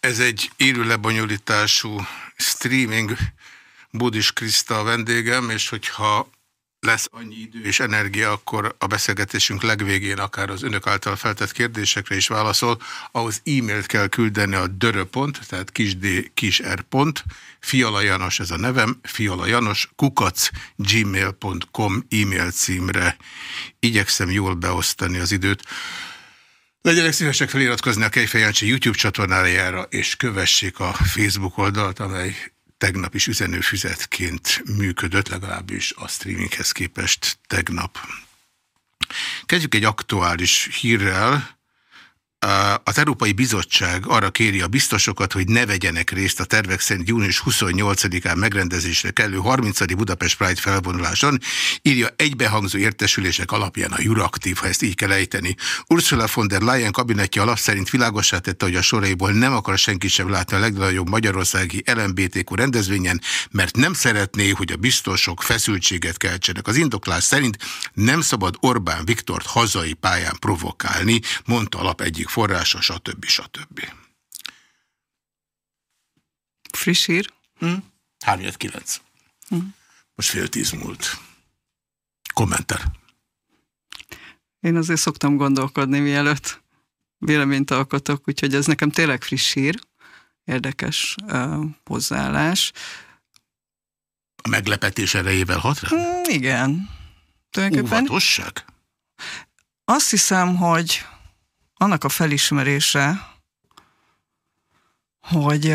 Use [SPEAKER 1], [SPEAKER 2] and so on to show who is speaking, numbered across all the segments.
[SPEAKER 1] Ez egy élő lebonyolítású streaming. Budis Kriszta a vendégem, és hogyha lesz annyi idő és energia, akkor a beszélgetésünk legvégén akár az önök által feltett kérdésekre is válaszol, ahhoz e-mailt kell küldeni a döröpont, tehát kisd kisr pont, Fiala Janos ez a nevem, Fiala Janos, kukac gmail.com e-mail címre. Igyekszem jól beosztani az időt. Legyenek szívesek feliratkozni a Kejfejancsi YouTube csatornájára, és kövessék a Facebook oldalt, amely tegnap is üzenőfüzetként működött, legalábbis a streaminghez képest tegnap. Kezdjük egy aktuális hírrel, az Európai Bizottság arra kéri a biztosokat, hogy ne vegyenek részt a tervek szerint június 28-án megrendezésre kellő 30. Budapest Pride felvonuláson, írja egybehangzó értesülések alapján a Juraktív, ha ezt így kell ejteni. Ursula von der Leyen kabinetje alap szerint világosá tette, hogy a soraiból nem akar senki sem látni a legnagyobb magyarországi LMBTQ rendezvényen, mert nem szeretné, hogy a biztosok feszültséget keltsenek. Az indoklás szerint nem szabad Orbán Viktort hazai pályán provokálni, mondta alap egyik egyik forrása, stb. stb.
[SPEAKER 2] Friss hír? Hm?
[SPEAKER 1] 3-9. Hm? Most fél tíz múlt. Kommenter.
[SPEAKER 2] Én azért szoktam gondolkodni, mielőtt véleményt alkotok, úgyhogy ez nekem tényleg friss hír, érdekes uh, hozzáállás.
[SPEAKER 1] A meglepetés erejével hat rá?
[SPEAKER 2] Mm, igen.
[SPEAKER 1] Óvatosság?
[SPEAKER 2] Azt hiszem, hogy annak a felismerése, hogy,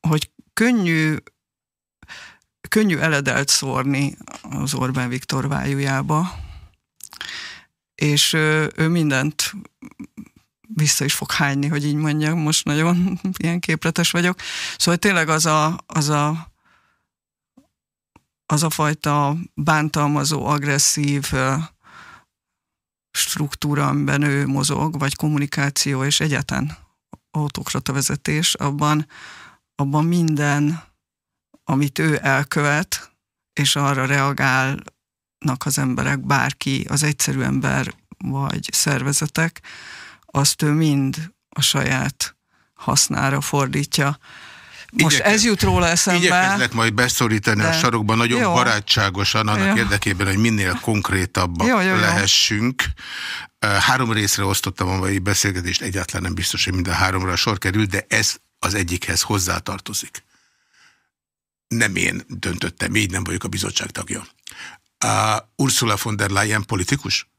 [SPEAKER 2] hogy könnyű, könnyű eledelt szórni az Orbán Viktor vájújába, és ő mindent vissza is fog hányni, hogy így mondjam, most nagyon ilyen képletes vagyok. Szóval tényleg az a, az a az a fajta bántalmazó, agresszív, struktúra, amiben ő mozog, vagy kommunikáció, és egyáltalán autokrata vezetés, abban, abban minden, amit ő elkövet, és arra reagálnak az emberek, bárki, az egyszerű ember, vagy szervezetek, azt ő mind a saját hasznára fordítja. Most Igyekez, ez jut róla eszembe.
[SPEAKER 1] Igyekezlek majd beszorítani de... a sarokban nagyon jó. barátságosan, annak jó. érdekében, hogy minél konkrétabbak jó, jó, lehessünk. Három részre osztottam a mai beszélgetést, egyáltalán nem biztos, hogy minden háromra sor kerül, de ez az egyikhez hozzátartozik. Nem én döntöttem, így nem vagyok a bizottság tagja. Uh, Ursula von der Leyen politikus?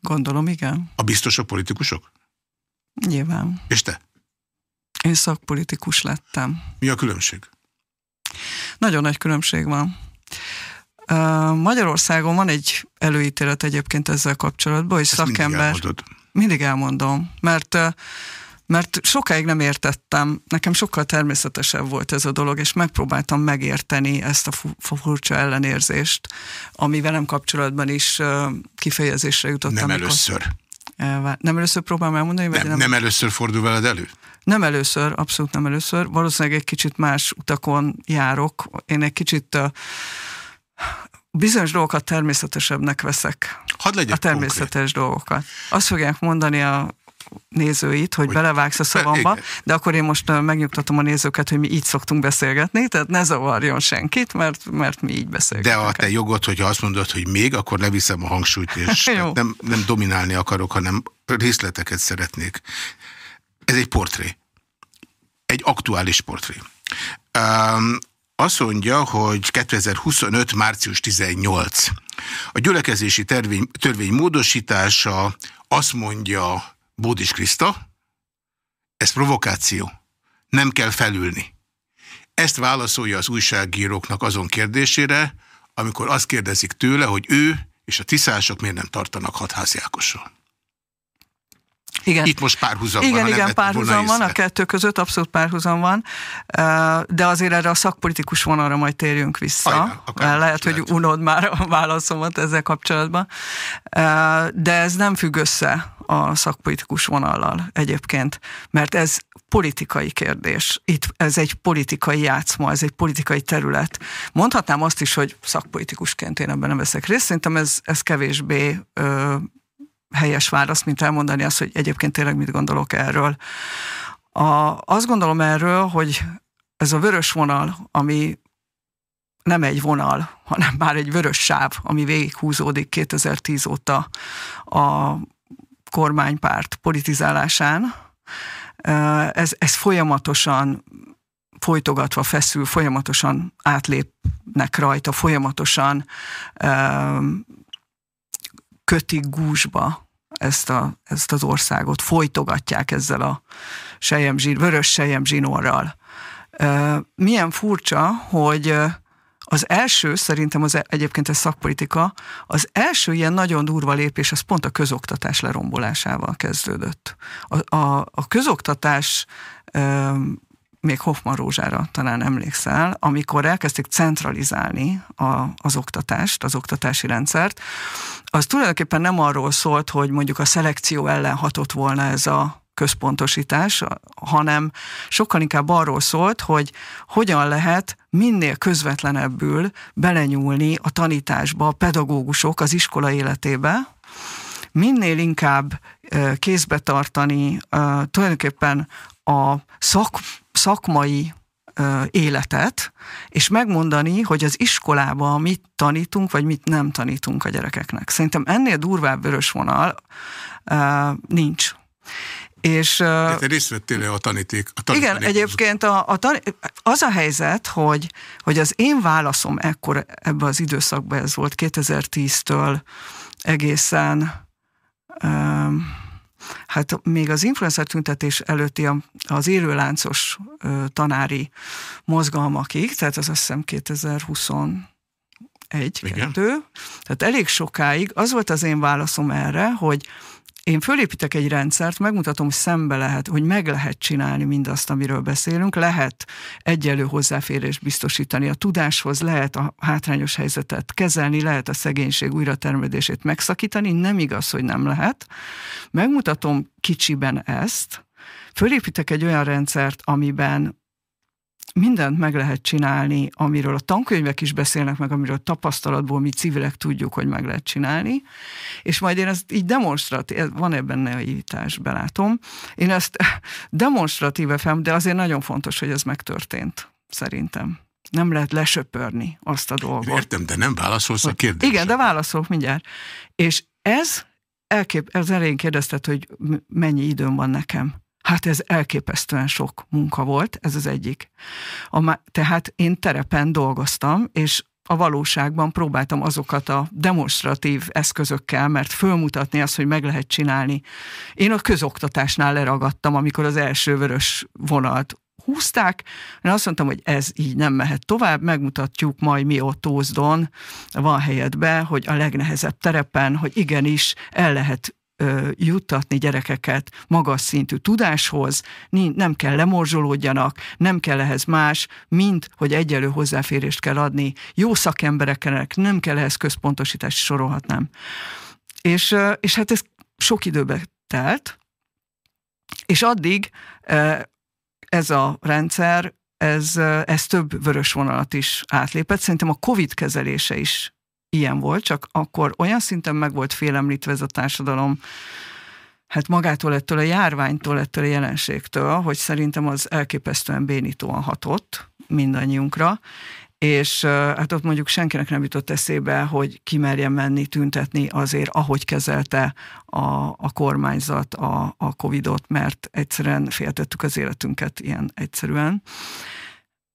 [SPEAKER 2] Gondolom, igen.
[SPEAKER 1] A biztosok politikusok?
[SPEAKER 2] Nyilván.
[SPEAKER 1] És te?
[SPEAKER 2] Én szakpolitikus lettem.
[SPEAKER 1] Mi a különbség?
[SPEAKER 2] Nagyon nagy különbség van. Magyarországon van egy előítélet egyébként ezzel kapcsolatban, hogy Ezt szakember... Mindig, mindig elmondom, mert mert sokáig nem értettem, nekem sokkal természetesebb volt ez a dolog, és megpróbáltam megérteni ezt a furcsa ellenérzést, ami velem kapcsolatban is kifejezésre jutottam.
[SPEAKER 1] Nem amikor... először.
[SPEAKER 2] Nem először próbálom elmondani?
[SPEAKER 1] Nem, vagy nem, nem először fordul veled elő?
[SPEAKER 2] Nem először, abszolút nem először. Valószínűleg egy kicsit más utakon járok. Én egy kicsit uh, bizonyos dolgokat természetesebbnek veszek.
[SPEAKER 1] Hadd legyen
[SPEAKER 2] A természetes konkrét. dolgokat. Azt fogják mondani a nézőit, hogy, hogy belevágsz a szavamba, de akkor én most megnyugtatom a nézőket, hogy mi így szoktunk beszélgetni, tehát ne zavarjon senkit, mert, mert mi így beszélgetünk.
[SPEAKER 1] De a te jogod, hogyha azt mondod, hogy még, akkor leviszem a hangsúlyt, és nem, nem dominálni akarok, hanem részleteket szeretnék. Ez egy portré. Egy aktuális portré. Um, azt mondja, hogy 2025. március 18. A gyülekezési tervény, törvény módosítása azt mondja Bódis Kriszta, ez provokáció. Nem kell felülni. Ezt válaszolja az újságíróknak azon kérdésére, amikor azt kérdezik tőle, hogy ő és a tiszások miért nem tartanak hatháziákosról. Igen. Itt most párhuzam
[SPEAKER 2] igen, van. Igen, igen, párhuzam van, a kettő között abszolút párhuzam van, de azért erre a szakpolitikus vonalra majd térjünk vissza. Ajna, lehet, hogy unod már a válaszomat ezzel kapcsolatban. De ez nem függ össze a szakpolitikus vonallal egyébként, mert ez politikai kérdés. Itt ez egy politikai játszma, ez egy politikai terület. Mondhatnám azt is, hogy szakpolitikusként én ebben nem veszek részt, szerintem ez, ez kevésbé ö, helyes válasz, mint elmondani azt, hogy egyébként tényleg mit gondolok erről. A, azt gondolom erről, hogy ez a vörös vonal, ami nem egy vonal, hanem már egy vörös sáv, ami végighúzódik 2010 óta a kormánypárt politizálásán. Ez, ez folyamatosan folytogatva feszül, folyamatosan átlépnek rajta, folyamatosan kötik gúzsba ezt, a, ezt az országot, folytogatják ezzel a sejemzsin, vörös sejemzsinorral. Milyen furcsa, hogy az első, szerintem az egyébként ez szakpolitika, az első ilyen nagyon durva lépés, az pont a közoktatás lerombolásával kezdődött. A, a, a közoktatás még Hoffman Rózsára talán emlékszel, amikor elkezdték centralizálni a, az oktatást, az oktatási rendszert, az tulajdonképpen nem arról szólt, hogy mondjuk a szelekció ellen hatott volna ez a központosítás, hanem sokkal inkább arról szólt, hogy hogyan lehet minél közvetlenebbül belenyúlni a tanításba a pedagógusok az iskola életébe, minél inkább kézbe tartani tulajdonképpen a szak, szakmai életet, és megmondani, hogy az iskolában mit tanítunk, vagy mit nem tanítunk a gyerekeknek. Szerintem ennél durvább vörös vonal nincs.
[SPEAKER 1] És, De te részt vettél a taníték? A
[SPEAKER 2] taníték igen, egyébként a, a tan, az a helyzet, hogy, hogy az én válaszom ekkor ebbe az időszakban, ez volt 2010-től egészen um, hát még az influencer tüntetés előtti az élőláncos tanári mozgalmakig, tehát az azt hiszem 2021 kettő, tehát elég sokáig az volt az én válaszom erre, hogy én fölépítek egy rendszert, megmutatom, hogy szembe lehet, hogy meg lehet csinálni mindazt, amiről beszélünk, lehet egyelő hozzáférést biztosítani a tudáshoz, lehet a hátrányos helyzetet kezelni, lehet a szegénység újratermelését megszakítani, nem igaz, hogy nem lehet. Megmutatom kicsiben ezt, fölépítek egy olyan rendszert, amiben mindent meg lehet csinálni, amiről a tankönyvek is beszélnek meg, amiről a tapasztalatból mi civilek tudjuk, hogy meg lehet csinálni, és majd én ezt így demonstratív, van ebben naivitás, belátom, én ezt demonstratíve fel, de azért nagyon fontos, hogy ez megtörtént, szerintem. Nem lehet lesöpörni azt a dolgot.
[SPEAKER 1] Értem, de nem válaszolsz a kérdésre.
[SPEAKER 2] Igen, de válaszolok mindjárt. És ez, elkép, ez elején kérdezted, hogy mennyi időm van nekem. Hát ez elképesztően sok munka volt, ez az egyik. A, tehát én terepen dolgoztam, és a valóságban próbáltam azokat a demonstratív eszközökkel, mert fölmutatni azt, hogy meg lehet csinálni. Én a közoktatásnál leragadtam, amikor az első vörös vonalt húzták. Én azt mondtam, hogy ez így nem mehet tovább, megmutatjuk majd mi ott Ózdon, van helyedbe, hogy a legnehezebb terepen, hogy igenis el lehet juttatni gyerekeket magas szintű tudáshoz, nem kell lemorzsolódjanak, nem kell ehhez más, mint hogy egyelő hozzáférést kell adni jó szakembereknek, nem kell ehhez központosítást sorolhatnám. És, és hát ez sok időbe telt, és addig ez a rendszer, ez, ez több vörös vonalat is átlépett. Szerintem a COVID kezelése is ilyen volt, csak akkor olyan szinten meg volt félemlítve ez a társadalom, hát magától ettől a járványtól, ettől a jelenségtől, hogy szerintem az elképesztően bénítóan hatott mindannyiunkra, és hát ott mondjuk senkinek nem jutott eszébe, hogy kimerjen menni, tüntetni azért, ahogy kezelte a, a kormányzat a, a Covidot, mert egyszerűen féltettük az életünket ilyen egyszerűen.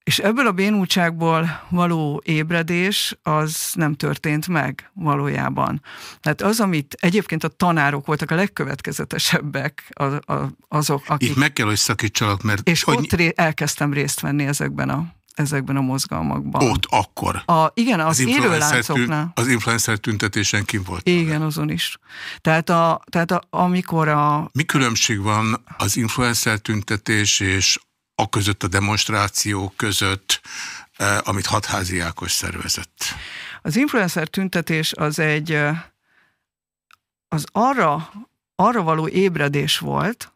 [SPEAKER 2] És ebből a bénultságból való ébredés az nem történt meg valójában. Tehát az, amit egyébként a tanárok voltak a legkövetkezetesebbek, az, azok, akik...
[SPEAKER 1] Itt meg kell, hogy szakítsalak, mert...
[SPEAKER 2] És hogy... ott ré, elkezdtem részt venni ezekben a ezekben a mozgalmakban.
[SPEAKER 1] Ott akkor?
[SPEAKER 2] A, igen, az, az
[SPEAKER 1] élőláncoknál. Az influencer tüntetésen kim volt?
[SPEAKER 2] Igen, azon is. Tehát, a, tehát a, amikor a...
[SPEAKER 1] Mi különbség van az influencer tüntetés és a között a demonstráció között, eh, amit hatházi Ákos szervezett?
[SPEAKER 2] Az influencer tüntetés az egy eh, az arra, arra való ébredés volt,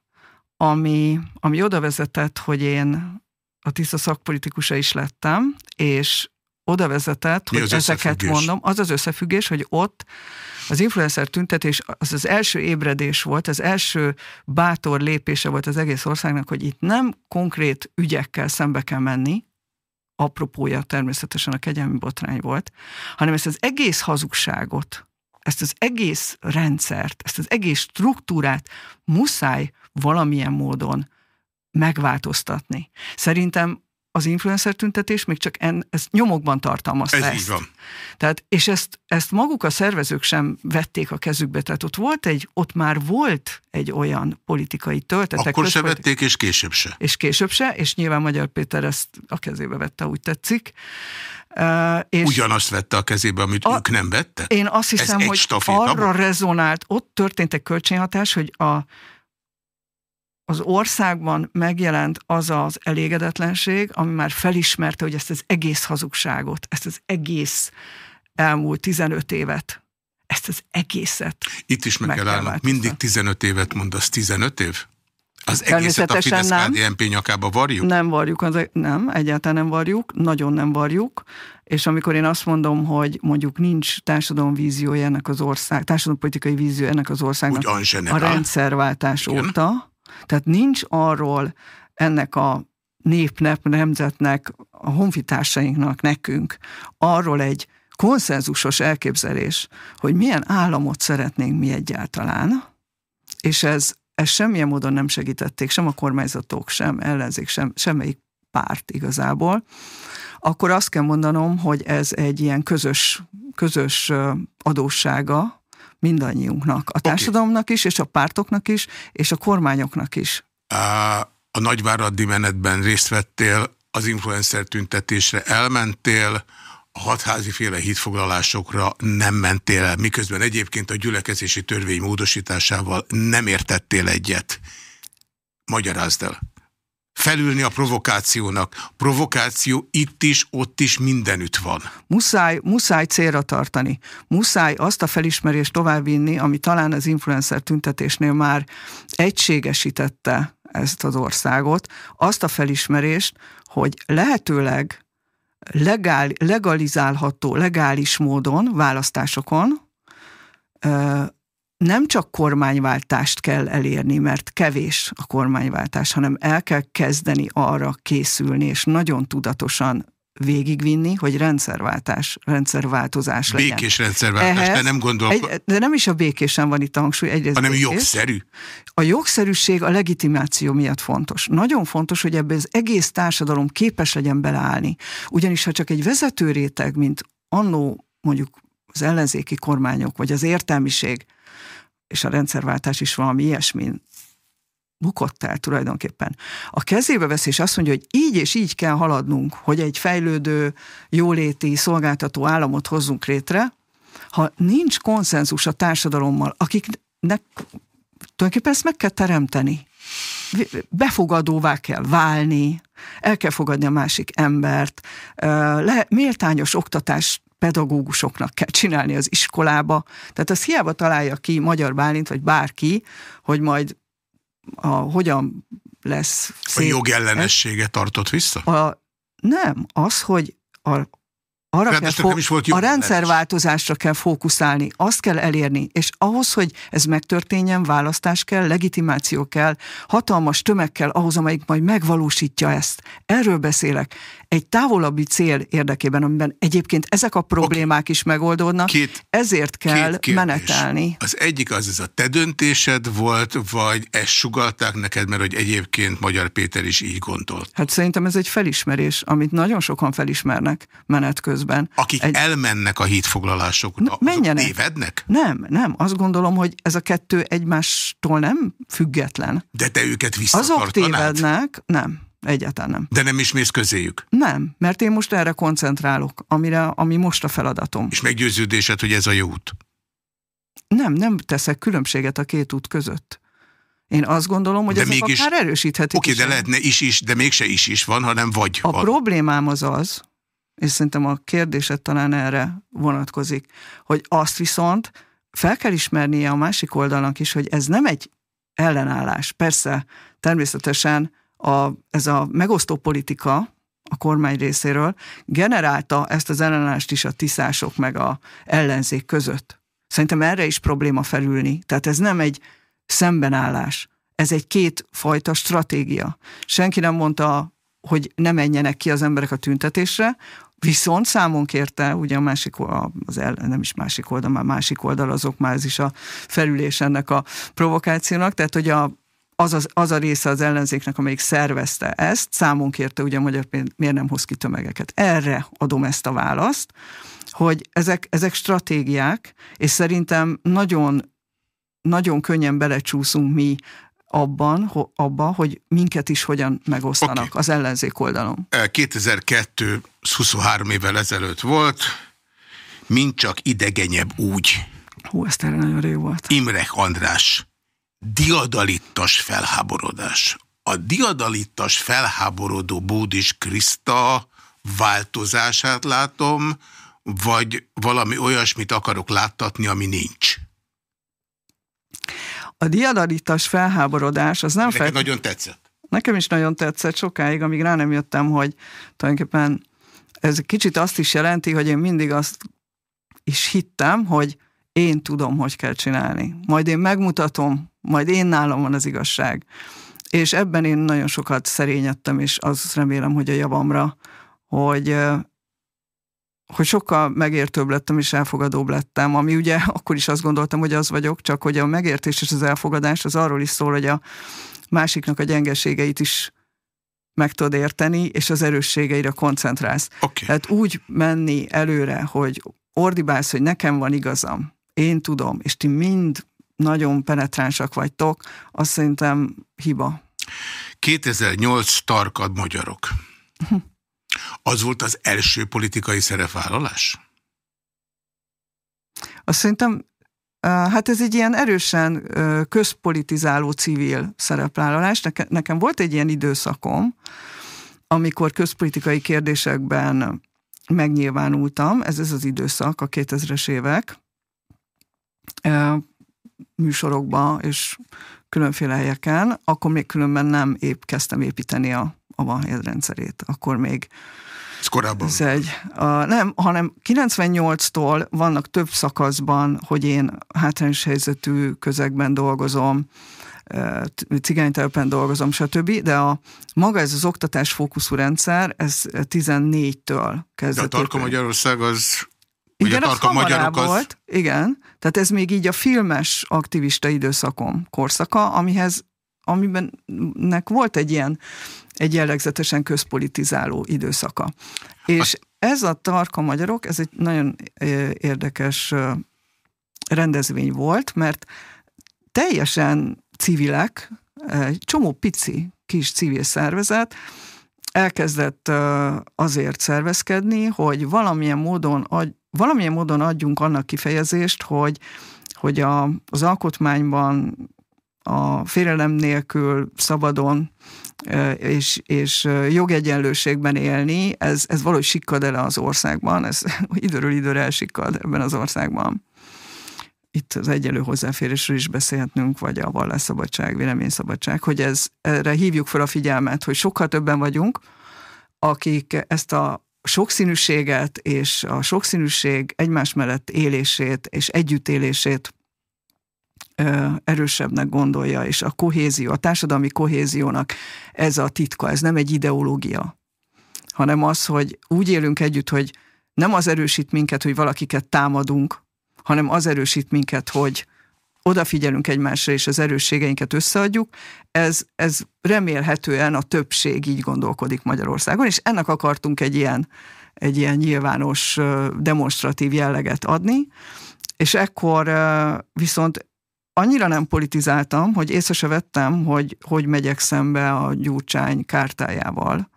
[SPEAKER 2] ami, ami oda vezetett, hogy én a tiszta szakpolitikusa is lettem, és oda vezetett,
[SPEAKER 1] Mi
[SPEAKER 2] hogy ezeket mondom, az az összefüggés, hogy ott az influencer tüntetés az az első ébredés volt, az első bátor lépése volt az egész országnak, hogy itt nem konkrét ügyekkel szembe kell menni, apropója természetesen a kegyelmi botrány volt, hanem ezt az egész hazugságot, ezt az egész rendszert, ezt az egész struktúrát muszáj valamilyen módon megváltoztatni. Szerintem az influencer tüntetés még csak en, ez nyomokban tartalmazta
[SPEAKER 1] Ez
[SPEAKER 2] ezt.
[SPEAKER 1] így van.
[SPEAKER 2] Tehát, és ezt, ezt maguk a szervezők sem vették a kezükbe, tehát ott volt egy, ott már volt egy olyan politikai töltetek.
[SPEAKER 1] Akkor se
[SPEAKER 2] közpolitik-
[SPEAKER 1] vették, és később se.
[SPEAKER 2] és később se, és nyilván Magyar Péter ezt a kezébe vette, úgy tetszik. Uh, és
[SPEAKER 1] Ugyanazt vette a kezébe, amit
[SPEAKER 2] A-
[SPEAKER 1] ők nem vettek?
[SPEAKER 2] én azt hiszem,
[SPEAKER 1] egy
[SPEAKER 2] hogy arra rezonált, ott történt egy kölcsönhatás, hogy a, az országban megjelent az az elégedetlenség, ami már felismerte, hogy ezt az egész hazugságot, ezt az egész elmúlt 15 évet, ezt az egészet.
[SPEAKER 1] Itt is meg,
[SPEAKER 2] meg
[SPEAKER 1] kell állnunk. Mindig 15 évet mondasz, 15 év? Az egészet a fidesz
[SPEAKER 2] nem.
[SPEAKER 1] KDNP nyakába varjuk?
[SPEAKER 2] Nem varjuk, az, nem, egyáltalán nem varjuk, nagyon nem varjuk, és amikor én azt mondom, hogy mondjuk nincs társadalomvíziója ennek az ország, társadalompolitikai vízió ennek az országnak a rendszerváltás
[SPEAKER 1] Igen.
[SPEAKER 2] óta, tehát nincs arról ennek a népnek, nemzetnek, a honfitársainknak, nekünk arról egy konszenzusos elképzelés, hogy milyen államot szeretnénk mi egyáltalán, és ez, ez semmilyen módon nem segítették, sem a kormányzatok, sem ellenzék, sem, semmelyik párt igazából, akkor azt kell mondanom, hogy ez egy ilyen közös, közös adóssága mindannyiunknak, a társadalomnak is, és a pártoknak is, és a kormányoknak is.
[SPEAKER 1] A nagyváradi menetben részt vettél, az influencer tüntetésre elmentél, a hatházi féle hídfoglalásokra nem mentél el, miközben egyébként a gyülekezési törvény módosításával nem értettél egyet. Magyarázd el. Felülni a provokációnak. Provokáció itt is, ott is, mindenütt van.
[SPEAKER 2] Muszáj, muszáj célra tartani. Muszáj azt a felismerést továbbvinni, ami talán az influencer tüntetésnél már egységesítette ezt az országot, azt a felismerést, hogy lehetőleg legál, legalizálható, legális módon, választásokon nem csak kormányváltást kell elérni, mert kevés a kormányváltás, hanem el kell kezdeni arra készülni, és nagyon tudatosan végigvinni, hogy rendszerváltás, rendszerváltozás legyen.
[SPEAKER 1] Békés rendszerváltás, de nem gondolok,
[SPEAKER 2] egy, de nem is a békésen van itt a hangsúly, egyrészt
[SPEAKER 1] hanem
[SPEAKER 2] békés.
[SPEAKER 1] jogszerű.
[SPEAKER 2] A jogszerűség a legitimáció miatt fontos. Nagyon fontos, hogy ebbe az egész társadalom képes legyen beleállni. Ugyanis ha csak egy vezető réteg, mint annó mondjuk az ellenzéki kormányok, vagy az értelmiség, és a rendszerváltás is valami ilyesmin bukott el tulajdonképpen. A kezébe vesz, és azt mondja, hogy így és így kell haladnunk, hogy egy fejlődő, jóléti, szolgáltató államot hozzunk létre, ha nincs konszenzus a társadalommal, akiknek tulajdonképpen ezt meg kell teremteni. Befogadóvá kell válni, el kell fogadni a másik embert, le, méltányos oktatás pedagógusoknak kell csinálni az iskolába. Tehát az hiába találja ki Magyar Bálint, vagy bárki, hogy majd a, hogyan lesz
[SPEAKER 1] szép. A jogellenessége tartott vissza?
[SPEAKER 2] A, nem, az, hogy a, arra kell fo-
[SPEAKER 1] is volt
[SPEAKER 2] a rendszerváltozásra kell fókuszálni, azt kell elérni, és ahhoz, hogy ez megtörténjen, választás kell, legitimáció kell, hatalmas tömeg kell ahhoz, amelyik majd megvalósítja ezt. Erről beszélek. Egy távolabbi cél érdekében, amiben egyébként ezek a problémák okay. is megoldódnak,
[SPEAKER 1] két,
[SPEAKER 2] ezért kell
[SPEAKER 1] két
[SPEAKER 2] menetelni.
[SPEAKER 1] Az egyik az, ez a te döntésed volt, vagy ezt sugalták neked, mert hogy egyébként Magyar Péter is így gondolt?
[SPEAKER 2] Hát szerintem ez egy felismerés, amit nagyon sokan felismernek menet közben.
[SPEAKER 1] Akik
[SPEAKER 2] egy...
[SPEAKER 1] elmennek a hídfoglalásokra,
[SPEAKER 2] menjenek.
[SPEAKER 1] tévednek?
[SPEAKER 2] Nem, nem. Azt gondolom, hogy ez a kettő egymástól nem független.
[SPEAKER 1] De te őket visszatartanád?
[SPEAKER 2] Azok tévednek, nem. Egyáltalán nem.
[SPEAKER 1] De nem is mész közéjük?
[SPEAKER 2] Nem, mert én most erre koncentrálok, amire, ami most a feladatom.
[SPEAKER 1] És meggyőződésed, hogy ez a jó út?
[SPEAKER 2] Nem, nem teszek különbséget a két út között. Én azt gondolom, hogy ez mégis, akár erősíthetik
[SPEAKER 1] Oké, de lehetne is is, de mégse is is van, hanem vagy
[SPEAKER 2] A
[SPEAKER 1] van.
[SPEAKER 2] problémám az az, és szerintem a kérdésed talán erre vonatkozik, hogy azt viszont fel kell ismernie a másik oldalnak is, hogy ez nem egy ellenállás. Persze, természetesen a, ez a megosztó politika, a kormány részéről, generálta ezt az ellenállást is a tiszások meg a ellenzék között. Szerintem erre is probléma felülni. Tehát ez nem egy szembenállás. Ez egy kétfajta stratégia. Senki nem mondta, hogy ne menjenek ki az emberek a tüntetésre, Viszont számon kérte, ugye a másik, az el, nem is másik oldal, már másik oldal, azok már ez is a felülés ennek a provokációnak, tehát hogy a, az, az, az a része az ellenzéknek, amelyik szervezte ezt, számon kérte ugye a magyar miért nem hoz ki tömegeket. Erre adom ezt a választ, hogy ezek, ezek stratégiák, és szerintem nagyon, nagyon könnyen belecsúszunk mi abban, abba, hogy minket is hogyan megosztanak okay. az ellenzék oldalon.
[SPEAKER 1] 2002 23 évvel ezelőtt volt, mint csak idegenyebb úgy.
[SPEAKER 2] Hú, ez tényleg nagyon rég volt.
[SPEAKER 1] Imrek András, diadalittas felháborodás. A diadalittas felháborodó Bódis Kriszta változását látom, vagy valami olyasmit akarok láttatni, ami nincs?
[SPEAKER 2] A diadalitas felháborodás az nem
[SPEAKER 1] fel... nagyon tetszett.
[SPEAKER 2] Nekem is nagyon tetszett sokáig, amíg rá nem jöttem, hogy tulajdonképpen ez kicsit azt is jelenti, hogy én mindig azt is hittem, hogy én tudom, hogy kell csinálni. Majd én megmutatom, majd én nálam van az igazság. És ebben én nagyon sokat szerényedtem, és azt remélem, hogy a javamra, hogy hogy sokkal megértőbb lettem és elfogadóbb lettem, ami ugye akkor is azt gondoltam, hogy az vagyok, csak hogy a megértés és az elfogadás az arról is szól, hogy a másiknak a gyengeségeit is meg tudod érteni, és az erősségeire koncentrálsz.
[SPEAKER 1] Okay.
[SPEAKER 2] Tehát úgy menni előre, hogy ordibálsz, hogy nekem van igazam, én tudom, és ti mind nagyon penetránsak vagytok, azt szerintem hiba.
[SPEAKER 1] 2008 tarkad magyarok. Az volt az első politikai szerepvállalás?
[SPEAKER 2] Azt szerintem, hát ez egy ilyen erősen közpolitizáló civil szerepvállalás. Nekem volt egy ilyen időszakom, amikor közpolitikai kérdésekben megnyilvánultam, ez ez az időszak, a 2000-es évek, műsorokban és különféle helyeken, akkor még különben nem épp kezdtem építeni a, a van rendszerét. Akkor még
[SPEAKER 1] ez korábban.
[SPEAKER 2] Ez egy, a, nem, hanem 98-tól vannak több szakaszban, hogy én hátrányos helyzetű közegben dolgozom, cigánytelepen dolgozom, stb. De a maga ez az oktatás fókuszú rendszer, ez 14-től kezdett.
[SPEAKER 1] De a Tarka Magyarország az
[SPEAKER 2] igen, a Tarka Magyarok az... volt, igen. Tehát ez még így a filmes aktivista időszakom korszaka, amihez amiben nek volt egy ilyen egy jellegzetesen közpolitizáló időszaka. És ez a Tarka Magyarok, ez egy nagyon érdekes rendezvény volt, mert teljesen civilek, egy csomó pici kis civil szervezet elkezdett azért szervezkedni, hogy valamilyen módon, valamilyen módon adjunk annak kifejezést, hogy, hogy a, az alkotmányban a félelem nélkül szabadon és, és jogegyenlőségben élni, ez, ez valahogy sikkad el az országban, ez időről időre elsikkad ebben az országban. Itt az egyenlő hozzáférésről is beszélhetnünk, vagy a vallásszabadság, véleményszabadság, hogy ez, erre hívjuk fel a figyelmet, hogy sokkal többen vagyunk, akik ezt a sokszínűséget és a sokszínűség egymás mellett élését és együttélését erősebbnek gondolja, és a kohézió, a társadalmi kohéziónak ez a titka, ez nem egy ideológia, hanem az, hogy úgy élünk együtt, hogy nem az erősít minket, hogy valakiket támadunk, hanem az erősít minket, hogy odafigyelünk egymásra, és az erősségeinket összeadjuk, ez, ez remélhetően a többség így gondolkodik Magyarországon, és ennek akartunk egy ilyen, egy ilyen nyilvános demonstratív jelleget adni, és ekkor viszont annyira nem politizáltam, hogy észre se vettem, hogy hogy megyek szembe a Gyurcsány kártájával.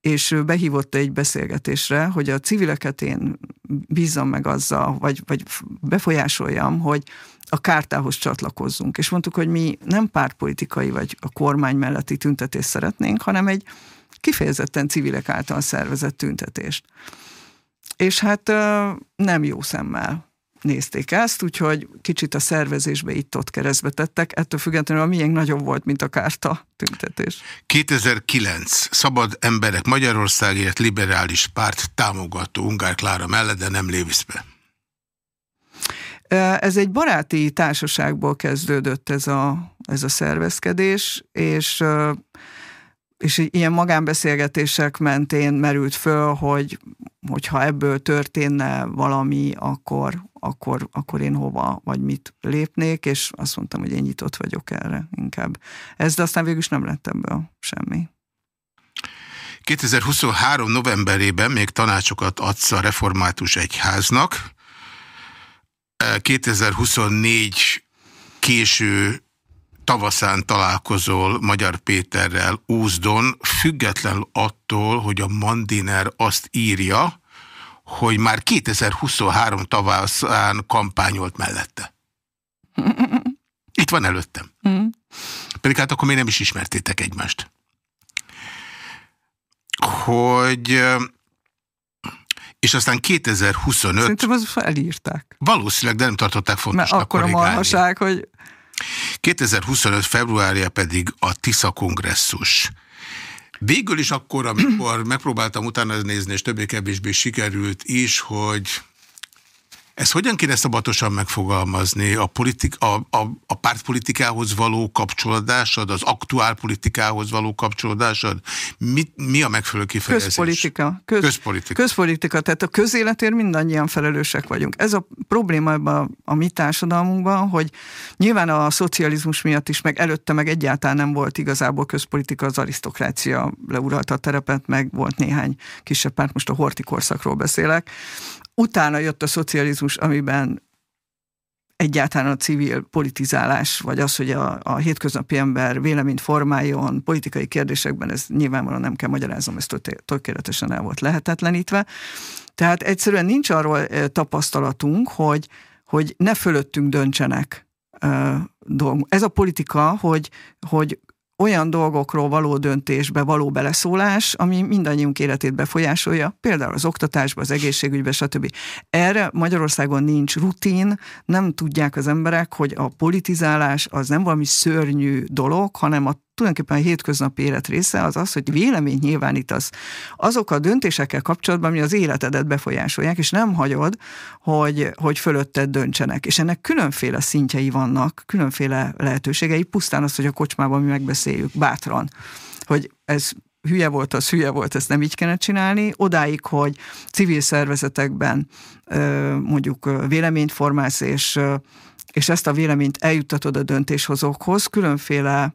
[SPEAKER 2] És behívott egy beszélgetésre, hogy a civileket én bízzam meg azzal, vagy, vagy befolyásoljam, hogy a kártához csatlakozzunk. És mondtuk, hogy mi nem pártpolitikai vagy a kormány melletti tüntetést szeretnénk, hanem egy kifejezetten civilek által szervezett tüntetést. És hát nem jó szemmel nézték ezt, úgyhogy kicsit a szervezésbe itt-ott keresztbe tettek, ettől függetlenül a miénk nagyobb volt, mint a kárta tüntetés.
[SPEAKER 1] 2009. Szabad emberek Magyarországért liberális párt támogató Ungár Klára mellett, de nem Léviszbe.
[SPEAKER 2] Ez egy baráti társaságból kezdődött ez a, ez a szervezkedés, és és ilyen magánbeszélgetések mentén merült föl, hogy hogyha ebből történne valami, akkor, akkor, akkor én hova, vagy mit lépnék, és azt mondtam, hogy én nyitott vagyok erre inkább. Ez, de aztán végül is nem lett ebből semmi.
[SPEAKER 1] 2023. novemberében még tanácsokat adsz a református egyháznak. 2024 késő tavaszán találkozol Magyar Péterrel Úzdon, függetlenül attól, hogy a Mandiner azt írja, hogy már 2023 tavaszán kampányolt mellette. Itt van előttem. Mm. Pedig hát akkor még nem is ismertétek egymást. Hogy és aztán 2025...
[SPEAKER 2] Szerintem az felírták.
[SPEAKER 1] Valószínűleg, de nem tartották fontosnak
[SPEAKER 2] Mert akkor a marhaság, hogy
[SPEAKER 1] 2025. februárja pedig a Tisza kongresszus. Végül is akkor, amikor megpróbáltam utána nézni, és többé-kevésbé sikerült is, hogy ezt hogyan kéne szabatosan megfogalmazni? A, politik, a, a, a pártpolitikához való kapcsolódásod, az aktuál politikához való kapcsolódásod? Mi, mi a megfelelő kifejezés?
[SPEAKER 2] Közpolitika. Köz,
[SPEAKER 1] közpolitika.
[SPEAKER 2] Közpolitika, tehát a közéletért mindannyian felelősek vagyunk. Ez a probléma ebben a, a mi társadalmunkban, hogy nyilván a szocializmus miatt is, meg előtte meg egyáltalán nem volt igazából közpolitika, az arisztokrácia leuralta a terepet, meg volt néhány kisebb párt, most a hortikorszakról beszélek. Utána jött a szocializmus, amiben egyáltalán a civil politizálás, vagy az, hogy a, a hétköznapi ember véleményt formáljon politikai kérdésekben, ez nyilvánvalóan nem kell magyaráznom, ez tökéletesen el volt lehetetlenítve. Tehát egyszerűen nincs arról tapasztalatunk, hogy, hogy ne fölöttünk döntsenek dolgok. Ez a politika, hogy, hogy olyan dolgokról való döntésbe való beleszólás, ami mindannyiunk életét befolyásolja, például az oktatásba, az egészségügybe, stb. Erre Magyarországon nincs rutin, nem tudják az emberek, hogy a politizálás az nem valami szörnyű dolog, hanem a tulajdonképpen a hétköznapi élet része az az, hogy véleményt nyilvánítasz azok a döntésekkel kapcsolatban, ami az életedet befolyásolják, és nem hagyod, hogy, hogy fölötted döntsenek. És ennek különféle szintjei vannak, különféle lehetőségei, pusztán az, hogy a kocsmában mi megbeszéljük bátran, hogy ez hülye volt, az hülye volt, ezt nem így kellene csinálni, odáig, hogy civil szervezetekben mondjuk véleményt formálsz, és és ezt a véleményt eljuttatod a döntéshozókhoz különféle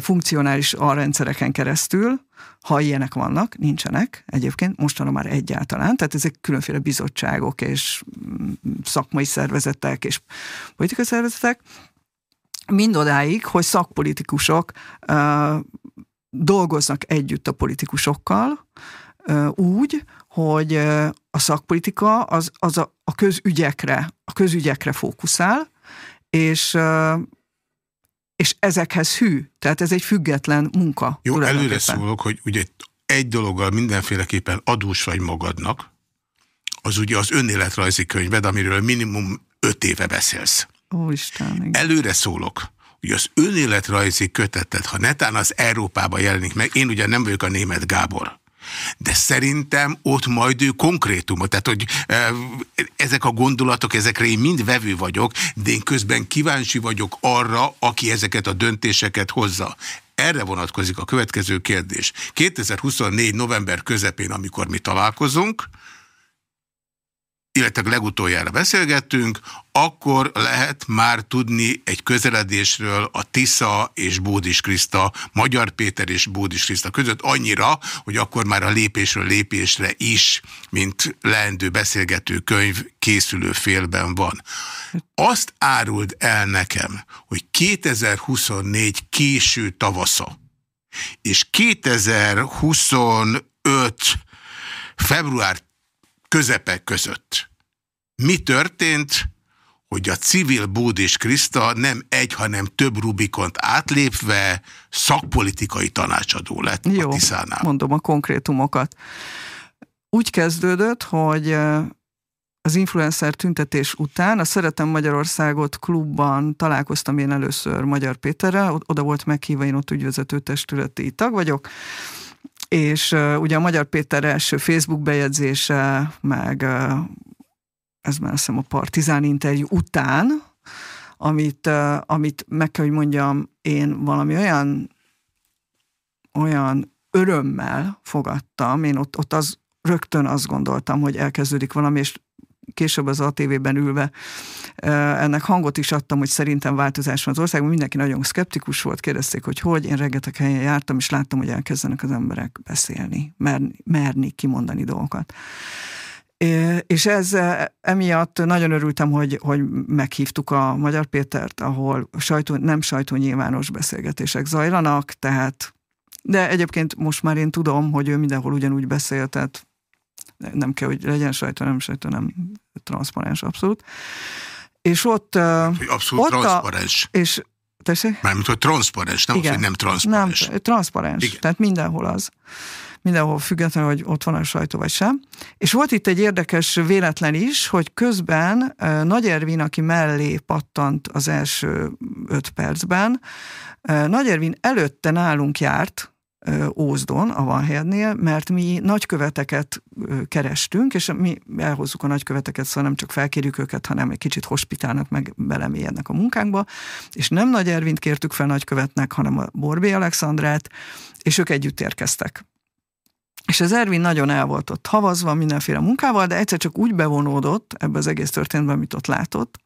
[SPEAKER 2] funkcionális alrendszereken keresztül, ha ilyenek vannak, nincsenek egyébként, mostanra már egyáltalán, tehát ezek különféle bizottságok és mm, szakmai szervezetek és politikai szervezetek, mindodáig, hogy szakpolitikusok dolgoznak együtt a politikusokkal, úgy, hogy a szakpolitika az, az a, a közügyekre, a közügyekre fókuszál, és és ezekhez hű. Tehát ez egy független munka.
[SPEAKER 1] Jó, előre szólok, hogy ugye egy dologgal mindenféleképpen adós vagy magadnak, az ugye az önéletrajzi könyved, amiről minimum öt éve beszélsz.
[SPEAKER 2] Ó, Isten, igen.
[SPEAKER 1] Előre szólok, hogy az önéletrajzi kötetet, ha netán az Európában jelenik meg, én ugye nem vagyok a német Gábor, de szerintem ott majd ő konkrétumot, tehát hogy e, ezek a gondolatok, ezekre én mind vevő vagyok, de én közben kíváncsi vagyok arra, aki ezeket a döntéseket hozza. Erre vonatkozik a következő kérdés. 2024. november közepén, amikor mi találkozunk, illetve legutoljára beszélgettünk, akkor lehet már tudni egy közeledésről a Tisza és Bódis Kriszta, Magyar Péter és Bódis Kriszta között annyira, hogy akkor már a lépésről lépésre is, mint leendő beszélgető könyv készülő félben van. Azt áruld el nekem, hogy 2024 késő tavasza, és 2025 február közepek között. Mi történt, hogy a civil Bód és Kriszta nem egy, hanem több Rubikont átlépve szakpolitikai tanácsadó lett
[SPEAKER 2] Jó, a Tiszánál. mondom a konkrétumokat. Úgy kezdődött, hogy az influencer tüntetés után a Szeretem Magyarországot klubban találkoztam én először Magyar Péterrel, oda volt meghívva, én ott ügyvezető testületi tag vagyok, és uh, ugye a Magyar Péter első Facebook bejegyzése, meg uh, ez már azt hiszem a Partizán interjú után, amit, uh, amit meg kell, hogy mondjam, én valami olyan olyan örömmel fogadtam, én ott, ott az rögtön azt gondoltam, hogy elkezdődik valami, és később az ATV-ben ülve ennek hangot is adtam, hogy szerintem változás van az országban. Mindenki nagyon szkeptikus volt, kérdezték, hogy hogy. Én rengeteg helyen jártam, és láttam, hogy elkezdenek az emberek beszélni, merni, merni kimondani dolgokat. És ez emiatt nagyon örültem, hogy, hogy meghívtuk a Magyar Pétert, ahol sajtó, nem sajtó nyilvános beszélgetések zajlanak, tehát de egyébként most már én tudom, hogy ő mindenhol ugyanúgy beszél, tehát nem kell, hogy legyen sajtó, nem sajtó, nem transzparens abszolút. És ott...
[SPEAKER 1] Hogy abszolút ott transzparens.
[SPEAKER 2] A, és tessék?
[SPEAKER 1] Mármint, hogy transzparens, nem Igen. az, hogy nem transzparens.
[SPEAKER 2] Nem, transzparens, Igen. tehát mindenhol az. Mindenhol függetlenül, hogy ott van a sajtó vagy sem. És volt itt egy érdekes véletlen is, hogy közben Nagy Ervin, aki mellé pattant az első öt percben, Nagy Ervin előtte nálunk járt, Ózdon, a Vanherdnél, mert mi nagyköveteket kerestünk, és mi elhozzuk a nagyköveteket, szóval nem csak felkérjük őket, hanem egy kicsit hospitálnak, meg belemélyednek a munkánkba, és nem Nagy Ervint kértük fel nagykövetnek, hanem a Borbé Alexandrát, és ők együtt érkeztek. És az Ervin nagyon el volt ott havazva mindenféle munkával, de egyszer csak úgy bevonódott ebbe az egész történetben, amit ott látott,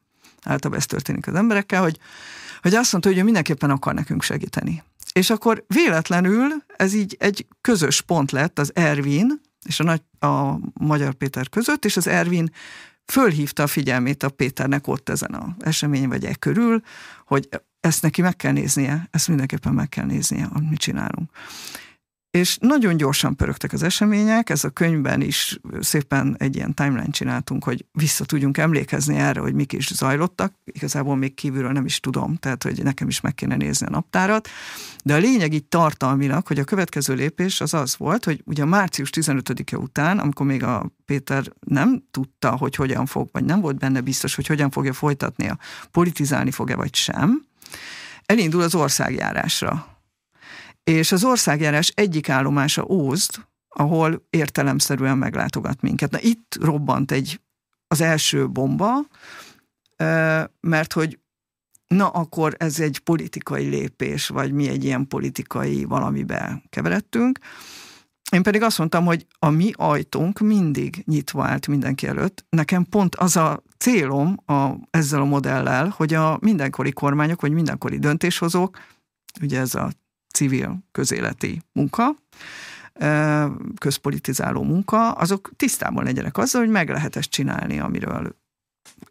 [SPEAKER 2] általában ez történik az emberekkel, hogy, hogy azt mondta, hogy ő mindenképpen akar nekünk segíteni. És akkor véletlenül ez így egy közös pont lett az Ervin és a, nagy, a Magyar Péter között, és az Ervin fölhívta a figyelmét a Péternek ott ezen a esemény vagy e körül, hogy ezt neki meg kell néznie, ezt mindenképpen meg kell néznie, amit mi csinálunk. És nagyon gyorsan pörögtek az események, ez a könyvben is szépen egy ilyen timeline csináltunk, hogy vissza tudjunk emlékezni erre, hogy mik is zajlottak. Igazából még kívülről nem is tudom, tehát hogy nekem is meg kéne nézni a naptárat. De a lényeg így tartalmilag, hogy a következő lépés az az volt, hogy ugye március 15-e után, amikor még a Péter nem tudta, hogy hogyan fog, vagy nem volt benne biztos, hogy hogyan fogja folytatni, a politizálni fog-e vagy sem, elindul az országjárásra és az országjárás egyik állomása Ózd, ahol értelemszerűen meglátogat minket. Na itt robbant egy az első bomba, mert hogy na akkor ez egy politikai lépés, vagy mi egy ilyen politikai valamibe keveredtünk. Én pedig azt mondtam, hogy a mi ajtónk mindig nyitva állt mindenki előtt. Nekem pont az a célom a, ezzel a modellel, hogy a mindenkori kormányok, vagy mindenkori döntéshozók, ugye ez a civil közéleti munka, közpolitizáló munka, azok tisztában legyenek azzal, hogy meg lehet ezt csinálni, amiről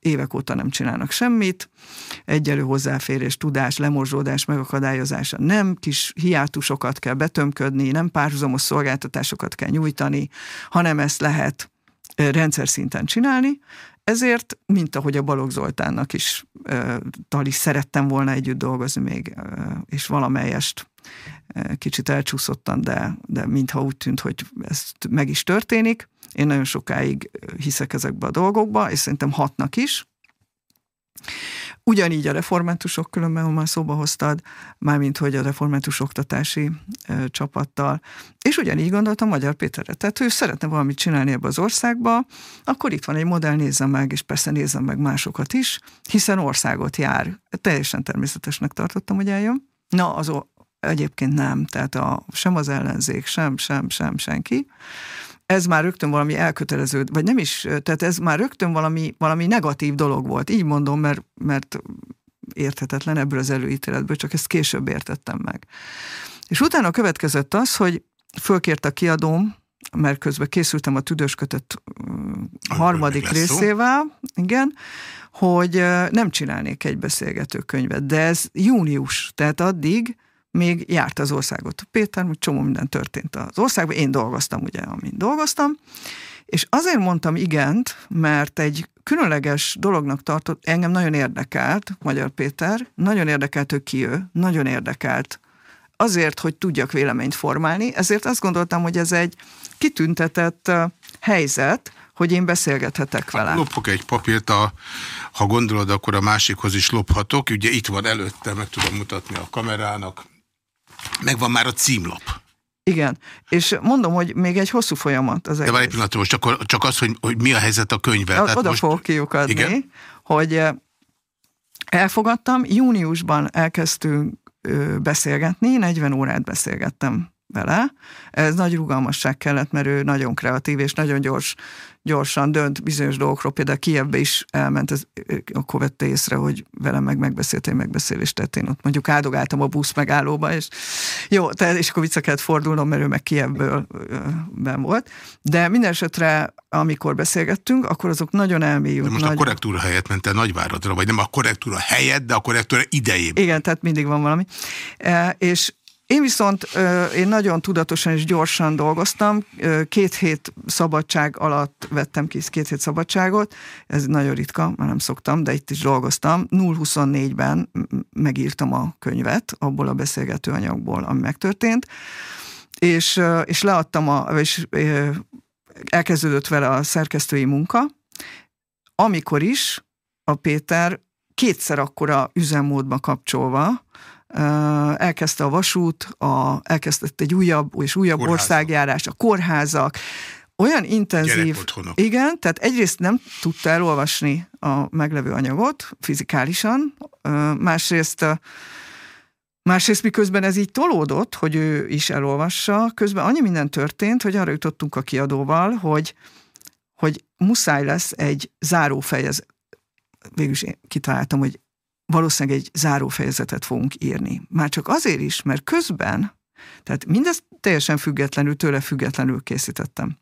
[SPEAKER 2] évek óta nem csinálnak semmit, egyelő hozzáférés, tudás, lemorzsódás megakadályozása, nem kis hiátusokat kell betömködni, nem párhuzamos szolgáltatásokat kell nyújtani, hanem ezt lehet rendszer szinten csinálni, ezért, mint ahogy a Balogh Zoltánnak is tal is szerettem volna együtt dolgozni még, és valamelyest kicsit elcsúszottan, de, de mintha úgy tűnt, hogy ez meg is történik. Én nagyon sokáig hiszek ezekbe a dolgokba, és szerintem hatnak is. Ugyanígy a reformátusok különben, ha már szóba hoztad, mármint hogy a református oktatási ö, csapattal, és ugyanígy gondoltam Magyar Péterre. Tehát ő szeretne valamit csinálni ebbe az országba, akkor itt van egy modell, nézzem meg, és persze nézzem meg másokat is, hiszen országot jár. Teljesen természetesnek tartottam, hogy eljön. Na, az egyébként nem, tehát a, sem az ellenzék, sem, sem, sem senki ez már rögtön valami elkötelező, vagy nem is, tehát ez már rögtön valami, valami negatív dolog volt. Így mondom, mert, mert érthetetlen ebből az előítéletből, csak ezt később értettem meg. És utána következett az, hogy fölkért a kiadóm, mert közben készültem a tüdőskötött harmadik részével, igen, hogy nem csinálnék egy beszélgető könyvet, de ez június, tehát addig még járt az országot. Péter, hogy csomó minden történt az országban, én dolgoztam ugye, amint dolgoztam, és azért mondtam igent, mert egy különleges dolognak tartott, engem nagyon érdekelt, Magyar Péter, nagyon érdekelt, hogy ki ő, nagyon érdekelt azért, hogy tudjak véleményt formálni, ezért azt gondoltam, hogy ez egy kitüntetett helyzet, hogy én beszélgethetek vele.
[SPEAKER 1] Lopok egy papírt, a, ha gondolod, akkor a másikhoz is lophatok. Ugye itt van előtte, meg tudom mutatni a kamerának. Megvan már a címlap.
[SPEAKER 2] Igen, és mondom, hogy még egy hosszú folyamat az
[SPEAKER 1] De várj egy pillanat, most csak, csak az, hogy, hogy mi a helyzet a könyvvel.
[SPEAKER 2] Oda most... fogok kiukadni, igen? hogy elfogadtam, júniusban elkezdtünk beszélgetni, 40 órát beszélgettem vele. Ez nagy rugalmasság kellett, mert ő nagyon kreatív és nagyon gyors gyorsan dönt bizonyos dolgokról, például Kievbe is elment, ez, akkor vette észre, hogy velem meg megbeszélt egy megbeszélést, tehát én ott mondjuk áldogáltam a busz megállóba, és jó, tehát, és akkor vissza kellett fordulnom, mert ő meg Kievből ben volt. De minden esetre, amikor beszélgettünk, akkor azok nagyon elmélyült. De
[SPEAKER 1] most
[SPEAKER 2] nagyon...
[SPEAKER 1] a korrektúra helyett ment el Nagyváradra, vagy nem a korrektúra helyett, de a korrektúra idejében.
[SPEAKER 2] Igen, tehát mindig van valami. E, és én viszont én nagyon tudatosan és gyorsan dolgoztam, két hét szabadság alatt vettem ki két hét szabadságot, ez nagyon ritka, már nem szoktam, de itt is dolgoztam. 0-24-ben megírtam a könyvet, abból a beszélgető anyagból, ami megtörtént, és, és leadtam, a, és elkezdődött vele a szerkesztői munka, amikor is a Péter kétszer akkora üzemmódba kapcsolva, elkezdte a vasút, a, elkezdett egy újabb és újabb Kórházak. országjárás, a kórházak, olyan intenzív. Igen, tehát egyrészt nem tudta elolvasni a meglevő anyagot fizikálisan, másrészt Másrészt miközben ez így tolódott, hogy ő is elolvassa, közben annyi minden történt, hogy arra jutottunk a kiadóval, hogy, hogy muszáj lesz egy zárófejezet. Végülis én kitaláltam, hogy valószínűleg egy zárófejezetet fogunk írni. Már csak azért is, mert közben, tehát mindezt teljesen függetlenül, tőle függetlenül készítettem.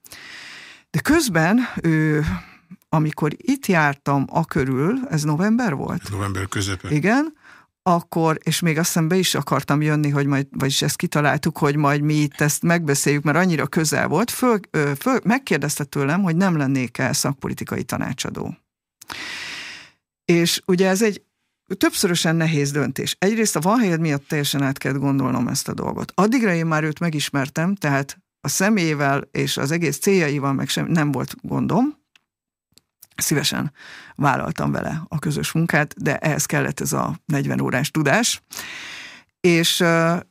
[SPEAKER 2] De közben ő, amikor itt jártam a körül, ez november volt?
[SPEAKER 1] November közepe.
[SPEAKER 2] Igen, akkor, és még azt hiszem be is akartam jönni, hogy majd, vagyis ezt kitaláltuk, hogy majd mi itt ezt megbeszéljük, mert annyira közel volt, föl, föl, megkérdezte tőlem, hogy nem lennék-e szakpolitikai tanácsadó. És ugye ez egy többszörösen nehéz döntés. Egyrészt a van helyed miatt teljesen át kellett gondolnom ezt a dolgot. Addigra én már őt megismertem, tehát a személyével és az egész céljaival meg sem nem volt gondom. Szívesen vállaltam vele a közös munkát, de ehhez kellett ez a 40 órás tudás. És,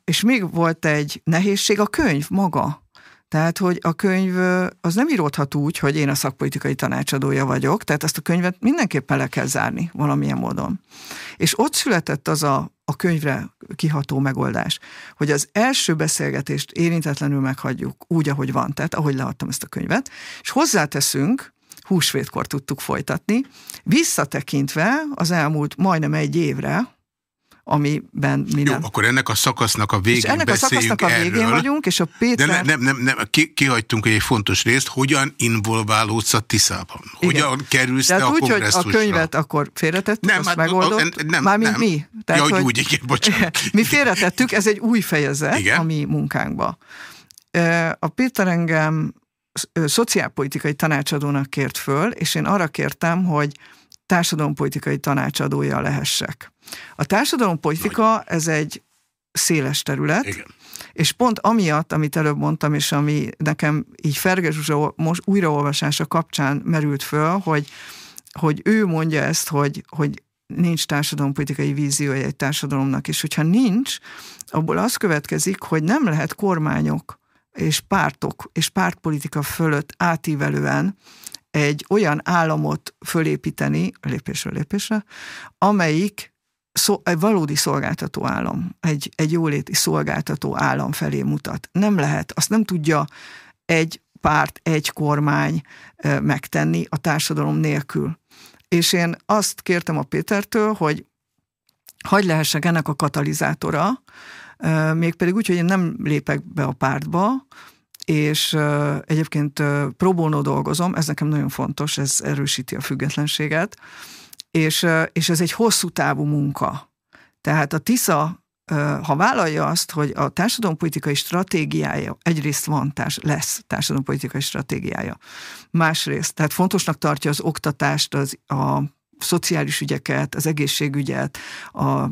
[SPEAKER 2] és még volt egy nehézség, a könyv maga. Tehát, hogy a könyv az nem íródhat úgy, hogy én a szakpolitikai tanácsadója vagyok, tehát ezt a könyvet mindenképpen le kell zárni valamilyen módon. És ott született az a, a könyvre kiható megoldás, hogy az első beszélgetést érintetlenül meghagyjuk úgy, ahogy van, tehát ahogy leadtam ezt a könyvet, és hozzáteszünk, húsvétkor tudtuk folytatni, visszatekintve az elmúlt majdnem egy évre, amiben mi
[SPEAKER 1] Jó, nem. akkor ennek a szakasznak a végén és ennek a szakasznak a végén erről,
[SPEAKER 2] vagyunk, és a Péter...
[SPEAKER 1] De nem, nem, nem, ki, kihagytunk egy fontos részt, hogyan involválódsz a Tiszában? Hogyan Igen. kerülsz te a úgy, hogy
[SPEAKER 2] a könyvet akkor félretettük, nem, azt hát, megoldott. A, nem, Mármint nem. mi.
[SPEAKER 1] Tehát, ja, hogy úgy, igen, bocsánat.
[SPEAKER 2] mi félretettük, ez egy új fejezet Igen? a mi munkánkba. A Péter engem szociálpolitikai tanácsadónak kért föl, és én arra kértem, hogy társadalompolitikai tanácsadója lehessek. A társadalompolitika ez egy széles terület, Igen. és pont amiatt, amit előbb mondtam, és ami nekem így Ferge Zsuzsa most újraolvasása kapcsán merült föl, hogy, hogy ő mondja ezt, hogy, hogy nincs társadalompolitikai víziója egy társadalomnak, és hogyha nincs, abból az következik, hogy nem lehet kormányok és pártok és pártpolitika fölött átívelően egy olyan államot fölépíteni, lépésről lépésre, amelyik szó, egy valódi szolgáltató állam, egy, egy jóléti szolgáltató állam felé mutat. Nem lehet, azt nem tudja egy párt, egy kormány megtenni a társadalom nélkül. És én azt kértem a Pétertől, hogy hagy lehessek ennek a katalizátora, mégpedig úgy, hogy én nem lépek be a pártba, és uh, egyébként uh, pro dolgozom, ez nekem nagyon fontos, ez erősíti a függetlenséget, és, uh, és ez egy hosszú távú munka. Tehát a TISZA, ha vállalja azt, hogy a társadalompolitikai stratégiája, egyrészt van, társ, lesz társadalompolitikai stratégiája, másrészt, tehát fontosnak tartja az oktatást, az, a szociális ügyeket, az egészségügyet, a,